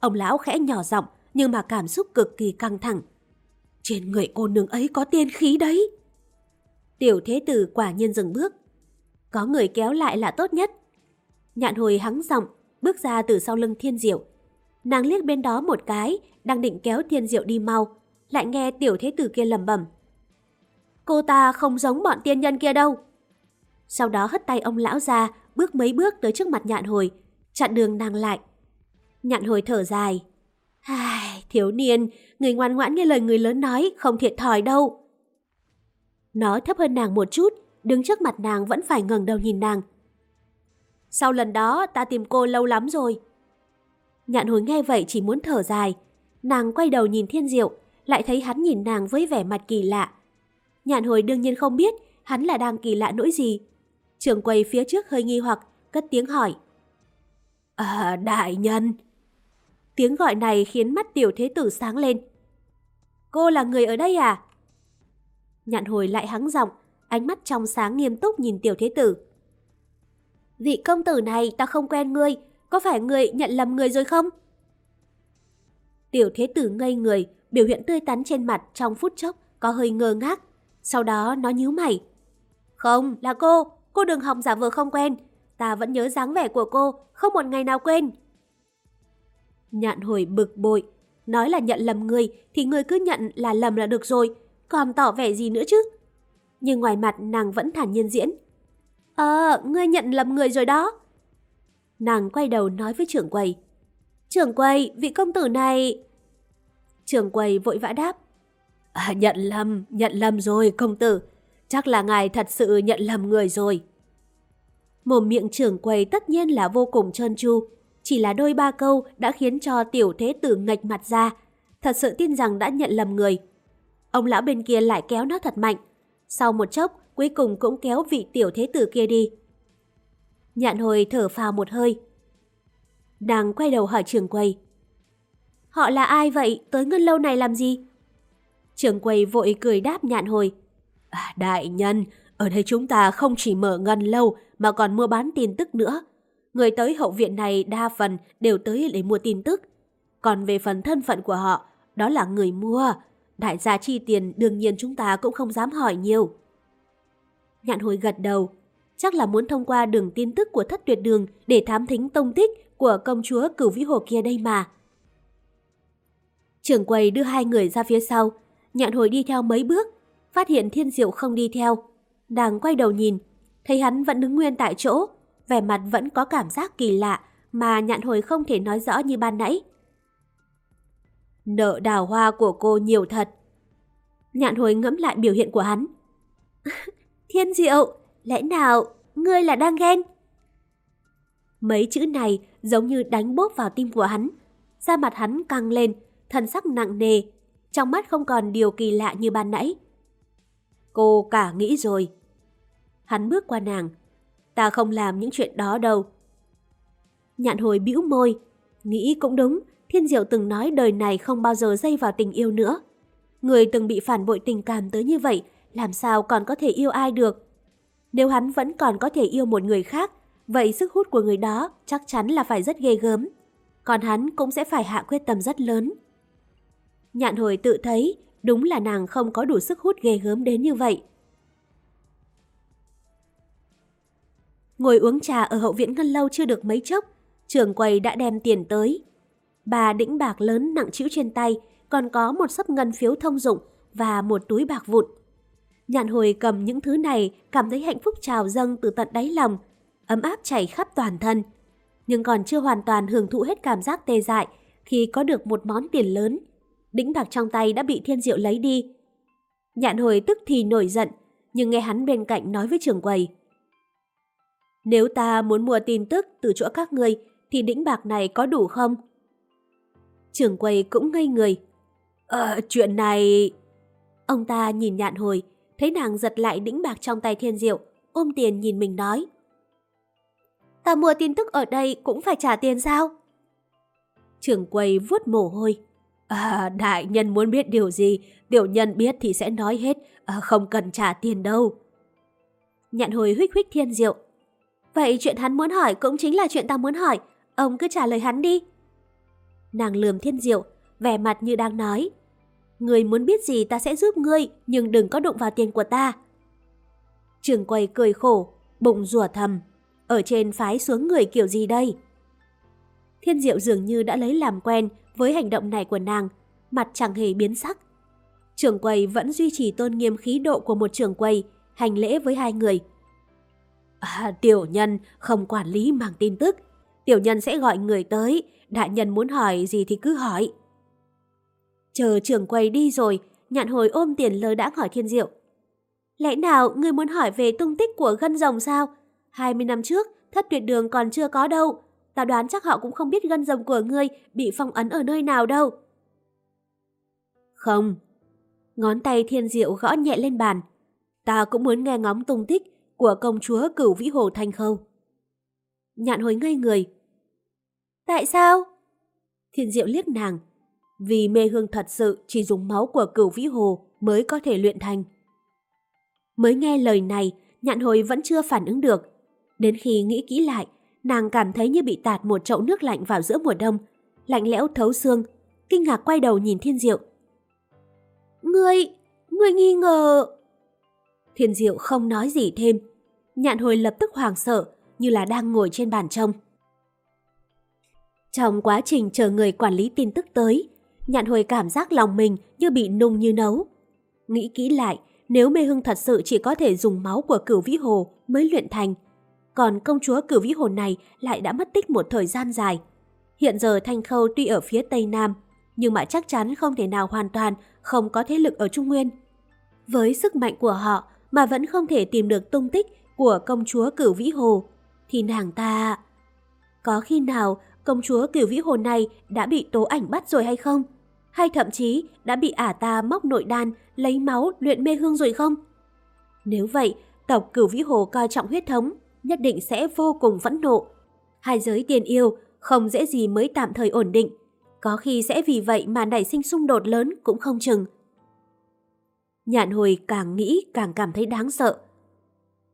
Ông lão khẽ nhỏ giọng nhưng mà cảm xúc cực kỳ căng thẳng. Trên người cô nương ấy có tiên khí đấy. Tiểu thế tử quả nhiên dừng bước. Có người kéo lại là tốt nhất. Nhạn hồi hắng giọng, bước ra từ sau lưng thiên diệu. Nàng liếc bên đó một cái, đang định kéo thiên diệu đi mau, lại nghe tiểu thế tử kia lầm bẩm. Cô ta không giống bọn tiên nhân kia đâu. Sau đó hất tay ông lão ra, bước mấy bước tới trước mặt nhạn hồi, chặn đường nàng lại. Nhạn hồi thở dài. Ai, thiếu niên, người ngoan ngoãn nghe lời người lớn nói, không thiệt thòi đâu. Nó thấp hơn nàng một chút, đứng trước mặt nàng vẫn phải ngẩng đầu nhìn nàng. Sau lần đó ta tìm cô lâu lắm rồi. Nhạn hồi nghe vậy chỉ muốn thở dài. Nàng quay đầu nhìn thiên diệu, lại thấy hắn nhìn nàng với vẻ mặt kỳ lạ. Nhạn hồi đương nhiên không biết hắn là đang kỳ lạ nỗi gì. Trường quầy phía trước hơi nghi hoặc, cất tiếng hỏi. À, đại nhân. Tiếng gọi này khiến mắt tiểu thế tử sáng lên. Cô là người ở đây à? Nhạn hồi lại hắng giọng, ánh mắt trong sáng nghiêm túc nhìn tiểu thế tử. Vị công tử này ta không quen ngươi, có phải ngươi nhận lầm người rồi không? Tiểu thế tử ngây người, biểu hiện tươi tắn trên mặt trong phút chốc có hơi ngơ ngác. Sau đó nó nhíu mày. Không, là cô, cô đừng hòng giả vờ không quen. Ta vẫn nhớ dáng vẻ của cô, không một ngày nào quên. Nhạn hồi bực bội, nói là nhận lầm người thì người cứ nhận là lầm là được rồi, còn tỏ vẻ gì nữa chứ. Nhưng ngoài mặt nàng vẫn thản nhiên diễn. Ờ, ngươi nhận lầm người rồi đó. Nàng quay đầu nói với trưởng quầy. Trưởng quầy, vị công tử này... Trưởng quầy vội vã đáp. À, nhận lầm, nhận lầm rồi công tử. Chắc là ngài thật sự nhận lầm người rồi. Mồm miệng trưởng quầy tất nhiên là vô cùng trơn tru. Chỉ là đôi ba câu đã khiến cho tiểu thế tử ngạch mặt ra. Thật sự tin rằng đã nhận lầm người. Ông lão bên kia lại kéo nó thật mạnh. Sau một chốc, cuối cùng cũng kéo vị tiểu thế tử kia đi. Nhạn hồi thở phào một hơi. Nàng quay đầu hỏi trường quầy. Họ là ai vậy? Tới ngân lâu này làm gì? Trường quầy vội cười đáp nhạn hồi. À, đại nhân, ở đây chúng ta không chỉ mở ngân lâu mà còn mua bán tin tức nữa. Người tới hậu viện này đa phần đều tới để mua tin tức. Còn về phần thân phận của họ, đó là người mua. Đại gia chi tiền đương nhiên chúng ta cũng không dám hỏi nhiều. Nhạn hồi gật đầu, chắc là muốn thông qua đường tin tức của thất tuyệt đường để thám thính tông tích của công chúa cửu vĩ hồ kia đây mà. Trưởng quầy đưa hai người ra phía sau, nhạn hồi đi theo mấy bước, phát hiện thiên diệu không đi theo. Đang quay đầu nhìn, thấy hắn vẫn đứng nguyên tại chỗ, vẻ mặt vẫn có cảm giác kỳ lạ mà nhạn hồi không thể nói rõ như ban nãy. Nợ đào hoa của cô nhiều thật. Nhạn hồi ngẫm lại biểu hiện của hắn. (laughs) Thiên diệu, lẽ nào ngươi là đang ghen? Mấy chữ này giống như đánh bốp vào tim của hắn. Da mặt hắn căng lên, thân sắc nặng nề, trong mắt không còn điều kỳ lạ như ban nãy. Cô cả nghĩ rồi. Hắn bước qua nàng. Ta không làm những chuyện đó đâu. Nhạn hồi bĩu môi. Nghĩ cũng đúng, Thiên Diệu từng nói đời này không bao giờ dây vào tình yêu nữa. Người từng bị phản bội tình cảm tới như vậy, làm sao còn có thể yêu ai được? Nếu hắn vẫn còn có thể yêu một người khác, vậy sức hút của người đó chắc chắn là phải rất ghê gớm. Còn hắn cũng sẽ phải hạ quyết tâm rất lớn. Nhạn hồi tự thấy đúng là nàng không có đủ sức hút ghê gớm đến như vậy. Ngồi uống trà ở hậu viện ngân lâu chưa được mấy chốc, trưởng quầy đã đem tiền tới. Bà đĩnh bạc lớn nặng chịu trên tay, còn có một sấp ngân phiếu thông dụng và một túi bạc vụn. Nhạn hồi cầm những thứ này cảm thấy hạnh phúc trào dâng từ tận đáy lòng, ấm áp chảy khắp toàn thân. Nhưng còn chưa hoàn toàn hưởng thụ hết cảm giác tê dại khi có được một món tiền lớn. Đĩnh bạc trong tay đã bị thiên diệu lấy đi. Nhạn hồi tức thì nổi giận, nhưng nghe hắn bên cạnh nói với trường quầy. Nếu ta muốn mua tin tức từ chỗ các người thì đĩnh bạc này có đủ không? Trường quầy cũng ngây người. Ờ, chuyện này... Ông ta nhìn nhạn hồi, thấy nàng giật lại đĩnh bạc trong tay thiên diệu, ôm tiền nhìn mình nói. Ta mua tin tức ở đây cũng phải trả tiền sao? Trường quầy vuốt mồ hôi. À, đại nhân muốn biết điều gì, tiểu nhân biết thì sẽ nói hết, à, không cần trả tiền đâu. Nhạn hồi huyết huyết thiên diệu. Vậy chuyện hắn muốn hỏi cũng chính là chuyện ta muốn hỏi, ông cứ trả lời hắn đi. Nàng lườm thiên diệu, vẻ mặt như đang nói. Người muốn biết gì ta sẽ giúp ngươi, nhưng đừng có đụng vào tiền của ta. Trường quầy cười khổ, bụng rủa thầm. Ở trên phái xuống người kiểu gì đây? Thiên diệu dường như đã lấy làm quen với hành động này của nàng, mặt chẳng hề biến sắc. trường quầy vẫn duy trì tôn nghiêm khí độ của một trường quầy, hành lễ với hai người. À, tiểu nhân không quản lý mang tin tức. Tiểu nhân sẽ gọi người tới, đại nhân muốn hỏi gì thì cứ hỏi. Chờ trưởng quầy đi rồi, nhạn hồi ôm tiền lơ đã hỏi thiên diệu. Lẽ nào ngươi muốn hỏi về tung tích của gân rồng sao? 20 năm trước, thất tuyệt đường còn chưa có đâu. Ta đoán chắc họ cũng không biết gân rồng của ngươi bị phong ấn ở nơi nào đâu. Không. Ngón tay thiên diệu gõ nhẹ lên bàn. Ta cũng muốn nghe ngóng tung tích của công chúa cửu vĩ hồ thanh khâu. Nhạn hồi ngây người. Tại sao? Thiên diệu liếc nàng. Vì mê hương thật sự chỉ dùng máu của cửu vĩ hồ mới có thể luyện thành. Mới nghe lời này, nhạn hồi vẫn chưa phản ứng được. Đến khi nghĩ kỹ lại, nàng cảm thấy như bị tạt một chậu nước lạnh vào giữa mùa đông, lạnh lẽo thấu xương, kinh ngạc quay đầu nhìn thiên diệu. Ngươi, ngươi nghi ngờ... Thiên Diệu không nói gì thêm. Nhạn hồi lập tức hoàng sợ, như là đang ngồi trên bàn trông. Trong quá trình chờ người quản lý tin tức tới, nhạn hồi cảm giác lòng mình như bị nung như nấu. Nghĩ kỹ lại, nếu mê hưng thật sự chỉ có thể dùng máu của cửu vĩ hồ mới luyện thành, còn công chúa cửu vĩ hồ này lại đã mất tích một thời gian dài. Hiện giờ Thanh Khâu tuy ở phía Tây Nam, nhưng mà chắc chắn không thể nào hoàn toàn không có thế lực ở Trung Nguyên. Với sức mạnh của họ mà vẫn không thể tìm được tung tích của công chúa cửu vĩ hồ, thì nàng ta... Có khi nào công chúa cửu vĩ hồ này đã bị tố ảnh bắt rồi hay không? Hay thậm chí đã bị ả ta móc nội đan, lấy máu luyện mê hương rồi không? Nếu vậy, tộc cửu vĩ hồ coi trọng huyết thống, nhất định sẽ vô cùng phẫn nộ. Hai giới tiền yêu không dễ gì mới tạm thời ổn định, có khi sẽ vì vậy mà nảy sinh xung đột lớn cũng không chừng. Nhạn hồi càng nghĩ càng cảm thấy đáng sợ.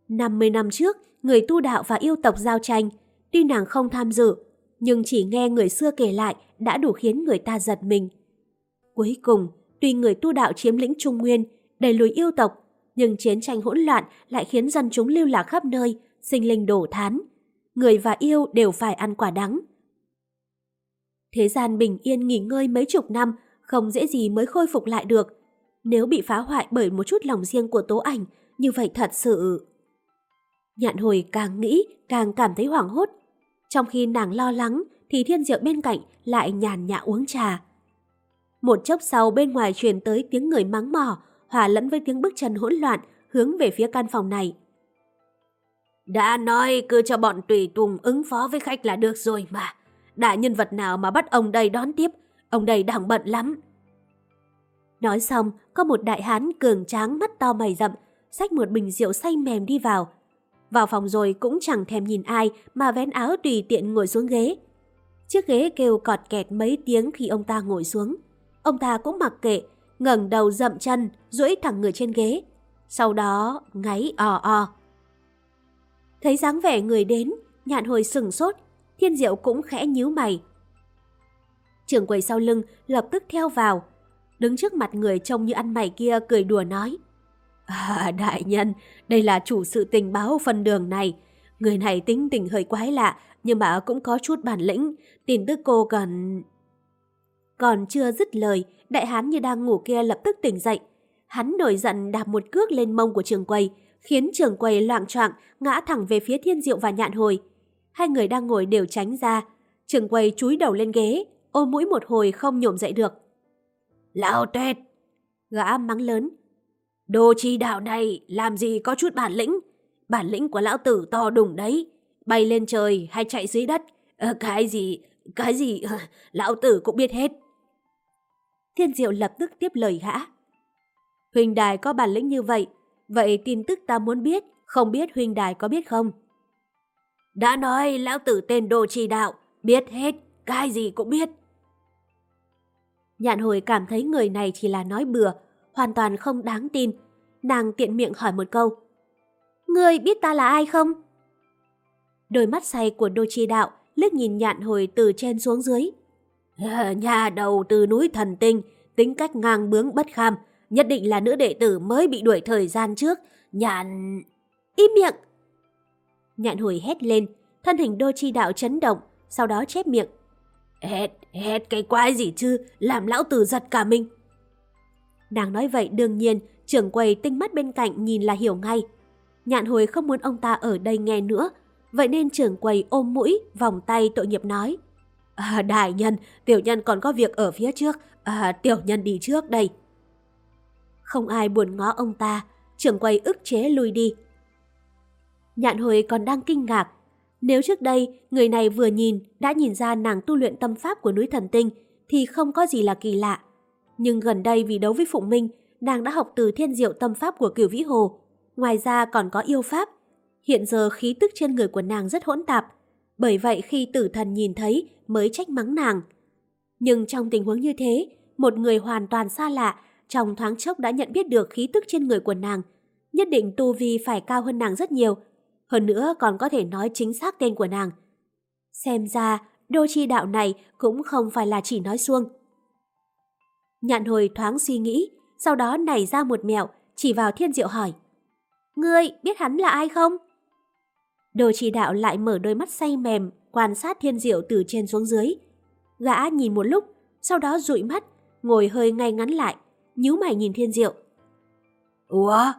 50 năm trước, người tu đạo và yêu tộc giao tranh, tuy nàng không tham dự, nhưng chỉ nghe người xưa kể lại đã đủ khiến người ta giật mình. Cuối cùng, tuy người tu đạo chiếm lĩnh Trung Nguyên, đẩy lùi yêu tộc, nhưng chiến tranh hỗn loạn lại khiến dân chúng lưu lạc khắp nơi, sinh linh đổ thán. Người và yêu đều phải ăn quả đắng. Thế gian bình yên nghỉ ngơi mấy chục năm, không dễ gì mới khôi phục lại được. Nếu bị phá hoại bởi một chút lòng riêng của tố ảnh, như vậy thật sự... Nhạn hồi càng nghĩ, càng cảm thấy hoảng hốt. Trong khi nàng lo lắng, thì thiên diệu bên cạnh lại nhàn nhã uống trà. Một chốc sau bên ngoài truyền tới tiếng người mắng mỏ, hòa lẫn với tiếng bước chân hỗn loạn, hướng về phía căn phòng này. Đã nói cứ cho bọn tùy tùng ứng phó với khách là được rồi mà. Đại nhân vật nào mà bắt ông đây đón tiếp, ông đây đang bận lắm. Nói xong, có một đại hán cường tráng mắt to mày rậm, xách một bình rượu say mềm đi vào. Vào phòng rồi cũng chẳng thèm nhìn ai mà vén áo tùy tiện ngồi xuống ghế. Chiếc ghế kêu cọt kẹt mấy tiếng khi ông ta ngồi xuống. Ông ta cũng mặc kệ, ngẩng đầu dậm chân, duỗi thẳng người trên ghế. Sau đó ngáy ò ò. Thấy dáng vẻ người đến, nhạn hồi sừng sốt, thiên diệu cũng khẽ nhíu mày. Trưởng quầy sau lưng lập tức theo vào, đứng trước mặt người trông như ăn mày kia cười đùa nói. À, đại nhân, đây là chủ sự tình báo phần đường này. Người này tính tình hơi quái lạ, nhưng mà cũng có chút bản lĩnh. Tin tức cô cần... Còn chưa dứt lời, đại hán như đang ngủ kia lập tức tỉnh dậy. Hắn nổi giận đạp một cước lên mông của trường quầy, khiến trường quầy loạn choạng ngã thẳng về phía thiên diệu và nhạn hồi. Hai người đang ngồi đều tránh ra. Trường quầy chúi đầu lên ghế, ôm mũi một hồi không nhổm dậy được. Lão tuyệt! Gã mắng lớn. Đồ chi đạo này làm gì có chút bản lĩnh? Bản lĩnh của lão tử to đùng đấy. Bay lên trời hay chạy dưới đất? Ờ, cái gì? Cái gì? (laughs) lão tử cũng biết hết. Thiên Diệu lập tức tiếp lời gã. Huỳnh đài có bản lĩnh như vậy, vậy tin tức ta muốn biết, không biết Huỳnh đài có biết không? Đã nói lão tử tên đồ trì đạo, biết hết, cái gì cũng biết. Nhạn hồi cảm thấy người này chỉ là nói bừa, hoàn toàn không đáng tin. Nàng tiện miệng hỏi một câu. Người biết ta là ai không? Đôi mắt say của đô chi đạo liếc nhìn nhạn hồi từ trên xuống dưới. Nhà đầu từ núi thần tinh, tính cách ngang bướng bất kham, nhất định là nữ đệ tử mới bị đuổi thời gian trước. Nhạn... Im miệng! Nhạn hồi hét lên, thân hình đô chi đạo chấn động, sau đó chép miệng. Hét, hét cái quái gì chứ, làm lão tử giật cả mình. Nàng nói vậy đương nhiên, trưởng quầy tinh mắt bên cạnh nhìn là hiểu ngay. Nhạn hồi không muốn ông ta ở đây nghe nữa, vậy nên trưởng quầy ôm mũi, vòng tay tội nghiệp nói. À, đại nhân, tiểu nhân còn có việc ở phía trước, à, tiểu nhân đi trước đây. Không ai buồn ngó ông ta, trưởng quầy ức chế lui đi. Nhạn hồi còn đang kinh ngạc. Nếu trước đây người này vừa nhìn đã nhìn ra nàng tu luyện tâm pháp của núi thần tinh thì không có gì là kỳ lạ. Nhưng gần đây vì đấu với Phụng Minh, nàng đã học từ thiên diệu tâm pháp của cửu vĩ hồ. Ngoài ra còn có yêu pháp. Hiện giờ khí tức trên người của nàng rất hỗn tạp. Bởi vậy khi tử thần nhìn thấy mới trách mắng nàng. Nhưng trong tình huống như thế, một người hoàn toàn xa lạ trong thoáng chốc đã nhận biết được khí tức trên người của nàng. Nhất định tu vi phải cao hơn nàng rất nhiều. Hơn nữa còn có thể nói chính xác tên của nàng. Xem ra, đô chi đạo này cũng không phải là chỉ nói xuông. Nhạn hồi thoáng suy nghĩ, sau đó nảy ra một mẹo, chỉ vào thiên diệu hỏi. Ngươi biết hắn là ai không? Đồ chỉ đạo lại mở đôi mắt say mềm, quan sát thiên diệu từ trên xuống dưới. Gã nhìn một lúc, sau đó dụi mắt, ngồi hơi ngay ngắn lại, nhíu mày nhìn thiên diệu. Ủa?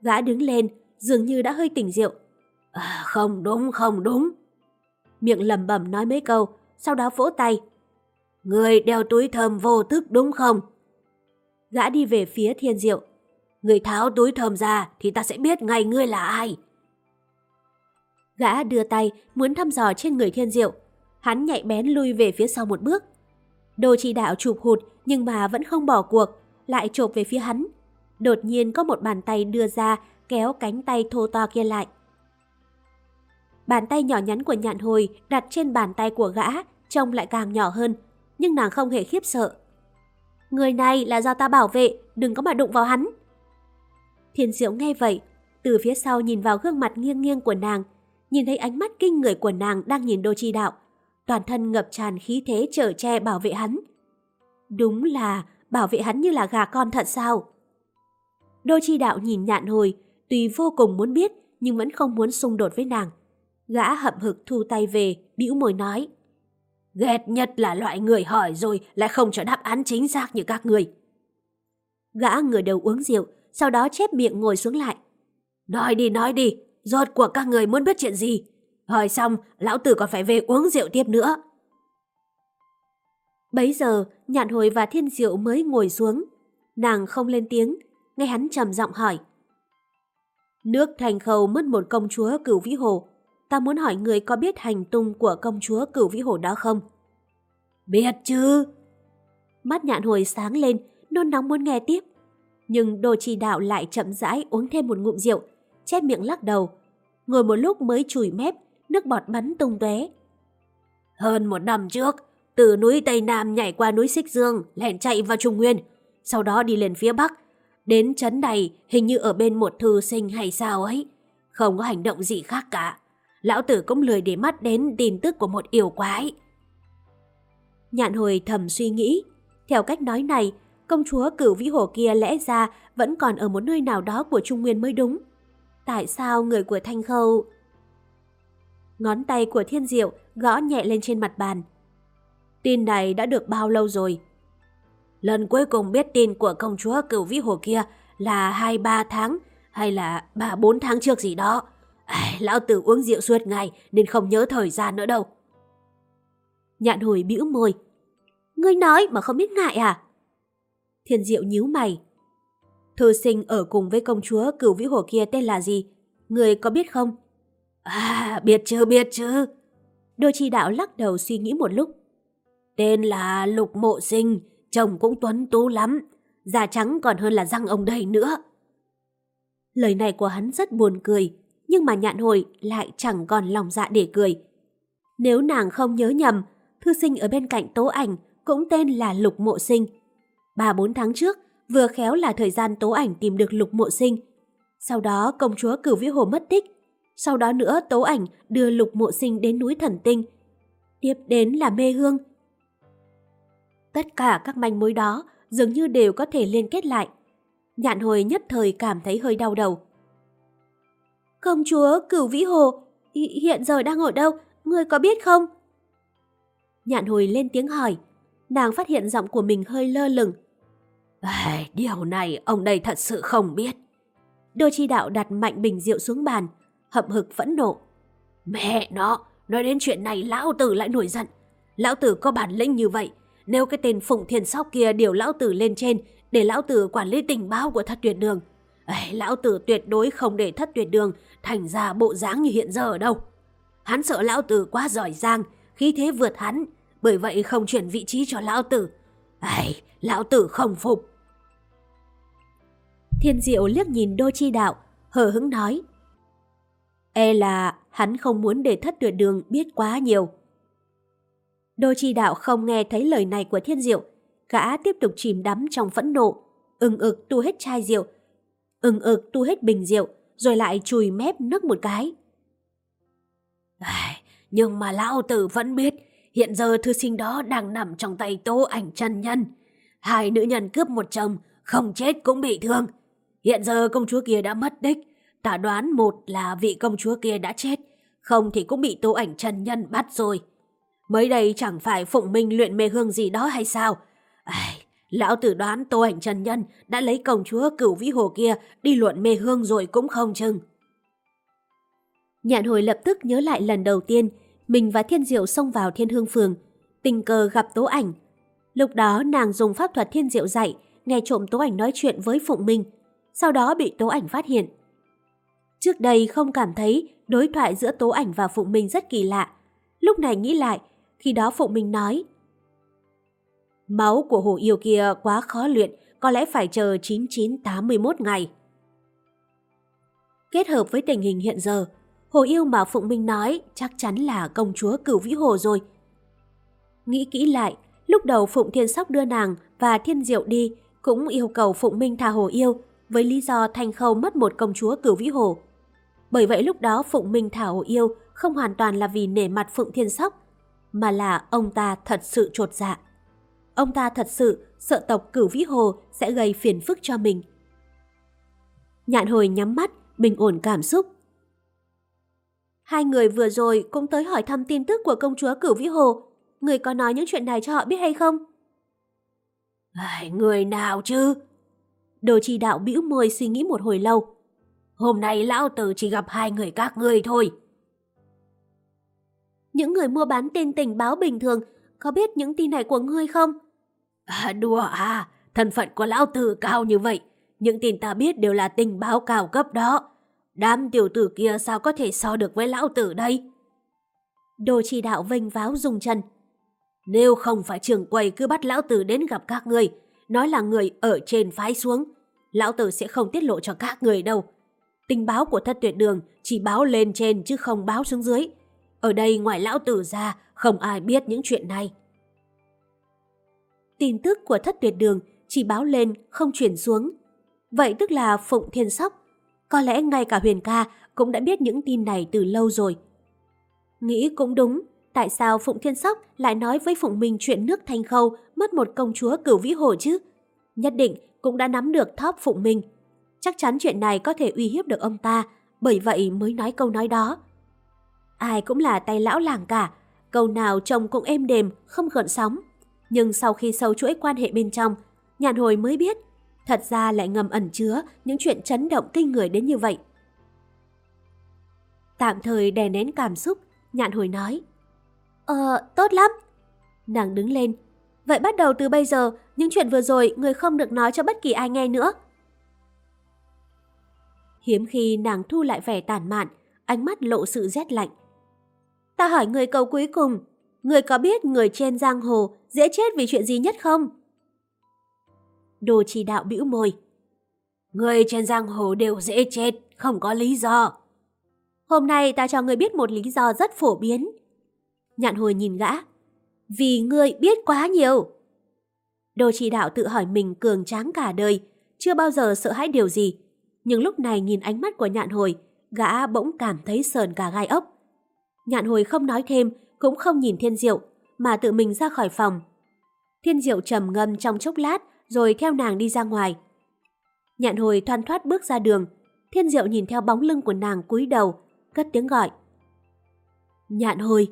Gã đứng lên, dường như đã hơi tỉnh rượu. À, không đúng, không đúng. Miệng lẩm bẩm nói mấy câu, sau đó vỗ tay. Người đeo túi thơm vô thức đúng không? Gã đi về phía thiên diệu. Người tháo túi thơm ra thì ta sẽ biết ngay ngươi là ai. Gã đưa tay muốn thăm dò trên người thiên diệu. Hắn nhạy bén lui về phía sau một bước. Đồ chỉ đạo chụp hụt nhưng mà vẫn không bỏ cuộc, lại chộp về phía hắn. Đột nhiên có một bàn tay đưa ra kéo cánh tay thô to kia lại. Bàn tay nhỏ nhắn của nhạn hồi đặt trên bàn tay của gã, trông lại càng nhỏ hơn, nhưng nàng không hề khiếp sợ. Người này là do ta bảo vệ, đừng có mà đụng vào hắn. Thiên diệu nghe vậy, từ phía sau nhìn vào gương mặt nghiêng nghiêng của nàng, nhìn thấy ánh mắt kinh người của nàng đang nhìn đô chi đạo. Toàn thân ngập tràn khí thế trở che bảo vệ hắn. Đúng là bảo vệ hắn như là gà con thật sao? Đô chi đạo nhìn nhạn hồi, tuy vô cùng muốn biết nhưng vẫn không muốn xung đột với nàng. Gã hậm hực thu tay về, bĩu môi nói. Ghét nhất là loại người hỏi rồi lại không cho đáp án chính xác như các người. Gã ngửa đầu uống rượu, sau đó chép miệng ngồi xuống lại. Nói đi, nói đi, rốt cuộc các người muốn biết chuyện gì? Hỏi xong, lão tử còn phải về uống rượu tiếp nữa. Bấy giờ, nhạn hồi và thiên diệu mới ngồi xuống. Nàng không lên tiếng, nghe hắn trầm giọng hỏi. Nước thành khâu mất một công chúa cửu vĩ hồ. Ta muốn hỏi người có biết hành tung của công chúa cửu vĩ hồ đó không? Biết chứ. Mắt nhạn hồi sáng lên, nôn nóng muốn nghe tiếp. Nhưng đồ trì đạo lại chậm rãi uống thêm một ngụm rượu, chép miệng lắc đầu. Ngồi một lúc mới chùi mép, nước bọt bắn tung tóe. Hơn một năm trước, từ núi Tây Nam nhảy qua núi Xích Dương, lẻn chạy vào Trung Nguyên, sau đó đi lên phía Bắc. Đến chấn này hình như ở bên một thư sinh hay sao ấy. Không có hành động gì khác cả. Lão tử cũng lười để mắt đến tin tức của một yêu quái. Nhạn hồi thầm suy nghĩ. Theo cách nói này, công chúa cửu vĩ hồ kia lẽ ra vẫn còn ở một nơi nào đó của Trung Nguyên mới đúng. Tại sao người của Thanh Khâu... Ngón tay của Thiên Diệu gõ nhẹ lên trên mặt bàn. Tin này đã được bao lâu rồi? Lần cuối cùng biết tin của công chúa cửu vĩ hồ kia là 2-3 tháng hay là 3-4 tháng trước gì đó. Lão tử uống rượu suốt ngày nên không nhớ thời gian nữa đâu. Nhạn hồi bĩu môi. Ngươi nói mà không biết ngại à? Thiên diệu nhíu mày. Thư sinh ở cùng với công chúa cửu vĩ hồ kia tên là gì? Người có biết không? À, biết chứ, biết chứ. Đôi chi đạo lắc đầu suy nghĩ một lúc. Tên là Lục Mộ Sinh, chồng cũng tuấn tú lắm. Da trắng còn hơn là răng ông đây nữa. Lời này của hắn rất buồn cười, nhưng mà nhạn hồi lại chẳng còn lòng dạ để cười. Nếu nàng không nhớ nhầm, thư sinh ở bên cạnh tố ảnh cũng tên là Lục Mộ Sinh. Ba bốn tháng trước, vừa khéo là thời gian tố ảnh tìm được Lục Mộ Sinh. Sau đó công chúa cửu vĩ hồ mất tích. Sau đó nữa tố ảnh đưa Lục Mộ Sinh đến núi Thần Tinh. Tiếp đến là mê hương. Tất cả các manh mối đó dường như đều có thể liên kết lại. Nhạn hồi nhất thời cảm thấy hơi đau đầu. Công chúa cửu vĩ hồ, hiện giờ đang ở đâu, người có biết không? Nhạn hồi lên tiếng hỏi, nàng phát hiện giọng của mình hơi lơ lửng. À, điều này ông đây thật sự không biết. Đôi chi đạo đặt mạnh bình rượu xuống bàn, hậm hực phẫn nộ. Mẹ nó, nói đến chuyện này lão tử lại nổi giận. Lão tử có bản lĩnh như vậy, nếu cái tên Phụng Thiên Sóc kia điều lão tử lên trên để lão tử quản lý tình báo của thất tuyệt đường. Ê, lão tử tuyệt đối không để thất tuyệt đường thành ra bộ dáng như hiện giờ ở đâu. Hắn sợ lão tử quá giỏi giang, khí thế vượt hắn, bởi vậy không chuyển vị trí cho lão tử. Ê, lão tử không phục. Thiên diệu liếc nhìn đôi chi đạo, hờ hững nói. E là hắn không muốn để thất tuyệt đường biết quá nhiều. Đôi chi đạo không nghe thấy lời này của thiên diệu, gã tiếp tục chìm đắm trong phẫn nộ, ưng ực tu hết chai rượu, ưng ực tu hết bình rượu, rồi lại chùi mép nước một cái. À, nhưng mà lão tử vẫn biết, hiện giờ thư sinh đó đang nằm trong tay tố ảnh chân nhân. Hai nữ nhân cướp một chồng, không chết cũng bị thương. Hiện giờ công chúa kia đã mất đích, ta đoán một là vị công chúa kia đã chết, không thì cũng bị tố ảnh trần nhân bắt rồi. Mới đây chẳng phải Phụng Minh luyện mê hương gì đó hay sao? Ai, lão tử đoán Tô Ảnh Trần Nhân đã lấy công chúa cửu vĩ hồ kia đi luận mê hương rồi cũng không chừng. Nhạn hồi lập tức nhớ lại lần đầu tiên mình và Thiên Diệu xông vào Thiên Hương Phường, tình cờ gặp Tố Ảnh. Lúc đó nàng dùng pháp thuật Thiên Diệu dạy, nghe trộm Tố Ảnh nói chuyện với Phụng Minh, sau đó bị Tố Ảnh phát hiện. Trước đây không cảm thấy đối thoại giữa Tố Ảnh và Phụng Minh rất kỳ lạ. Lúc này nghĩ lại, khi đó Phụng Minh nói Máu của hồ yêu kia quá khó luyện, có lẽ phải chờ 9981 ngày. Kết hợp với tình hình hiện giờ, hồ yêu mà Phụng Minh nói chắc chắn là công chúa cửu vĩ hồ rồi. Nghĩ kỹ lại, lúc đầu Phụng Thiên Sóc đưa nàng và Thiên Diệu đi cũng yêu cầu Phụng Minh tha hồ yêu với lý do thanh khâu mất một công chúa cửu vĩ hồ. Bởi vậy lúc đó Phụng Minh thả hồ yêu không hoàn toàn là vì nể mặt Phụng Thiên Sóc, mà là ông ta thật sự trột dạ. Ông ta thật sự sợ tộc cửu vĩ hồ sẽ gây phiền phức cho mình. Nhạn hồi nhắm mắt, bình ổn cảm xúc. Hai người vừa rồi cũng tới hỏi thăm tin tức của công chúa cửu vĩ hồ. Người có nói những chuyện này cho họ biết hay không? Ai, người nào chứ? Đồ trì đạo bĩu môi suy nghĩ một hồi lâu. Hôm nay lão tử chỉ gặp hai người các ngươi thôi. Những người mua bán tin tình báo bình thường có biết những tin này của ngươi không? À, đùa à, thân phận của lão tử cao như vậy. Những tin ta biết đều là tình báo cao cấp đó. Đám tiểu tử kia sao có thể so được với lão tử đây? Đồ chỉ đạo vênh váo dùng chân. Nếu không phải trường quầy cứ bắt lão tử đến gặp các người, nói là người ở trên phái xuống, lão tử sẽ không tiết lộ cho các người đâu. Tình báo của thất tuyệt đường chỉ báo lên trên chứ không báo xuống dưới. Ở đây ngoài lão tử ra, không ai biết những chuyện này. Tin tức của thất tuyệt đường chỉ báo lên, không chuyển xuống. Vậy tức là Phụng Thiên Sóc. Có lẽ ngay cả Huyền Ca cũng đã biết những tin này từ lâu rồi. Nghĩ cũng đúng, tại sao Phụng Thiên Sóc lại nói với Phụng Minh chuyện nước Thanh Khâu mất một công chúa cửu vĩ hồ chứ? Nhất định cũng đã nắm được thóp Phụng Minh. Chắc chắn chuyện này có thể uy hiếp được ông ta, bởi vậy mới nói câu nói đó. Ai cũng là tay lão làng cả, câu nào chồng cũng êm đềm, không gợn sóng. Nhưng sau khi sâu chuỗi quan hệ bên trong, nhàn hồi mới biết, thật ra lại ngầm ẩn chứa những chuyện chấn động kinh người đến như vậy. Tạm thời đè nén cảm xúc, nhạn hồi nói. Ờ, tốt lắm. Nàng đứng lên. Vậy bắt đầu từ bây giờ, những chuyện vừa rồi người không được nói cho bất kỳ ai nghe nữa. Hiếm khi nàng thu lại vẻ tàn mạn, ánh mắt lộ sự rét lạnh. Ta hỏi người câu cuối cùng, người có biết người trên giang hồ dễ chết vì chuyện gì nhất không? Đồ chỉ đạo bĩu môi. Người trên giang hồ đều dễ chết, không có lý do. Hôm nay ta cho người biết một lý do rất phổ biến. Nhạn hồi nhìn gã. Vì ngươi biết quá nhiều. Đồ chỉ đạo tự hỏi mình cường tráng cả đời, chưa bao giờ sợ hãi điều gì. Nhưng lúc này nhìn ánh mắt của nhạn hồi, gã bỗng cảm thấy sờn cả gai ốc. Nhạn hồi không nói thêm, cũng không nhìn thiên diệu, mà tự mình ra khỏi phòng. Thiên diệu trầm ngâm trong chốc lát, rồi theo nàng đi ra ngoài. Nhạn hồi thoăn thoát bước ra đường, thiên diệu nhìn theo bóng lưng của nàng cúi đầu, cất tiếng gọi. Nhạn hồi.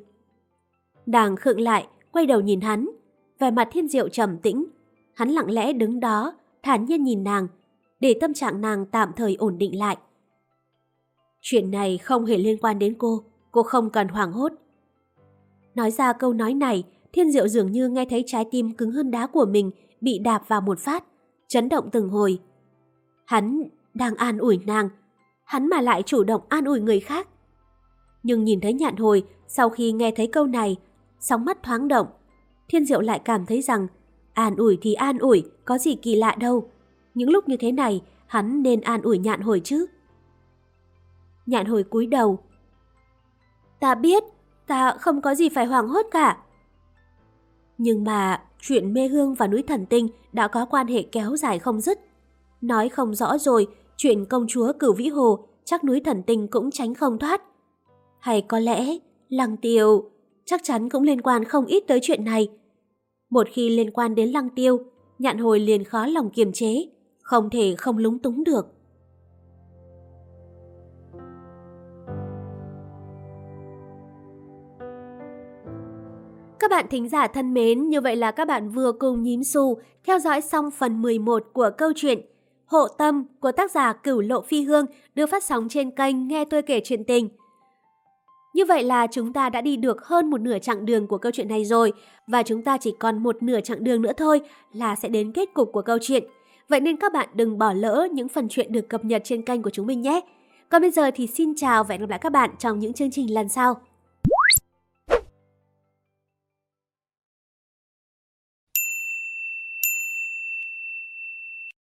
Nàng khựng lại, quay đầu nhìn hắn, vẻ mặt thiên diệu trầm tĩnh. Hắn lặng lẽ đứng đó, thản nhiên nhìn nàng, để tâm trạng nàng tạm thời ổn định lại. Chuyện này không hề liên quan đến cô, cô không cần hoảng hốt. Nói ra câu nói này, Thiên Diệu dường như nghe thấy trái tim cứng hơn đá của mình bị đạp vào một phát, chấn động từng hồi. Hắn đang an ủi nàng, hắn mà lại chủ động an ủi người khác. Nhưng nhìn thấy nhạn hồi, sau khi nghe thấy câu này, sóng mắt thoáng động, Thiên Diệu lại cảm thấy rằng an ủi thì an ủi, có gì kỳ lạ đâu. Những lúc như thế này, hắn nên an ủi nhạn hồi chứ. Nhạn hồi cúi đầu. Ta biết, ta không có gì phải hoảng hốt cả. Nhưng mà chuyện mê hương và núi thần tinh đã có quan hệ kéo dài không dứt. Nói không rõ rồi, chuyện công chúa cửu vĩ hồ chắc núi thần tinh cũng tránh không thoát. Hay có lẽ, lăng tiêu chắc chắn cũng liên quan không ít tới chuyện này. Một khi liên quan đến lăng tiêu, nhạn hồi liền khó lòng kiềm chế, không thể không lúng túng được. Các bạn thính giả thân mến, như vậy là các bạn vừa cùng nhím xù theo dõi xong phần 11 của câu chuyện Hộ Tâm của tác giả Cửu Lộ Phi Hương được phát sóng trên kênh Nghe Tôi Kể Chuyện Tình. Như vậy là chúng ta đã đi được hơn một nửa chặng đường của câu chuyện này rồi và chúng ta chỉ còn một nửa chặng đường nữa thôi là sẽ đến kết cục của câu chuyện. Vậy nên các bạn đừng bỏ lỡ những phần chuyện được cập nhật trên kênh của chúng mình nhé. Còn bây giờ thì xin chào và hẹn gặp lại các bạn trong những chương trình lần sau.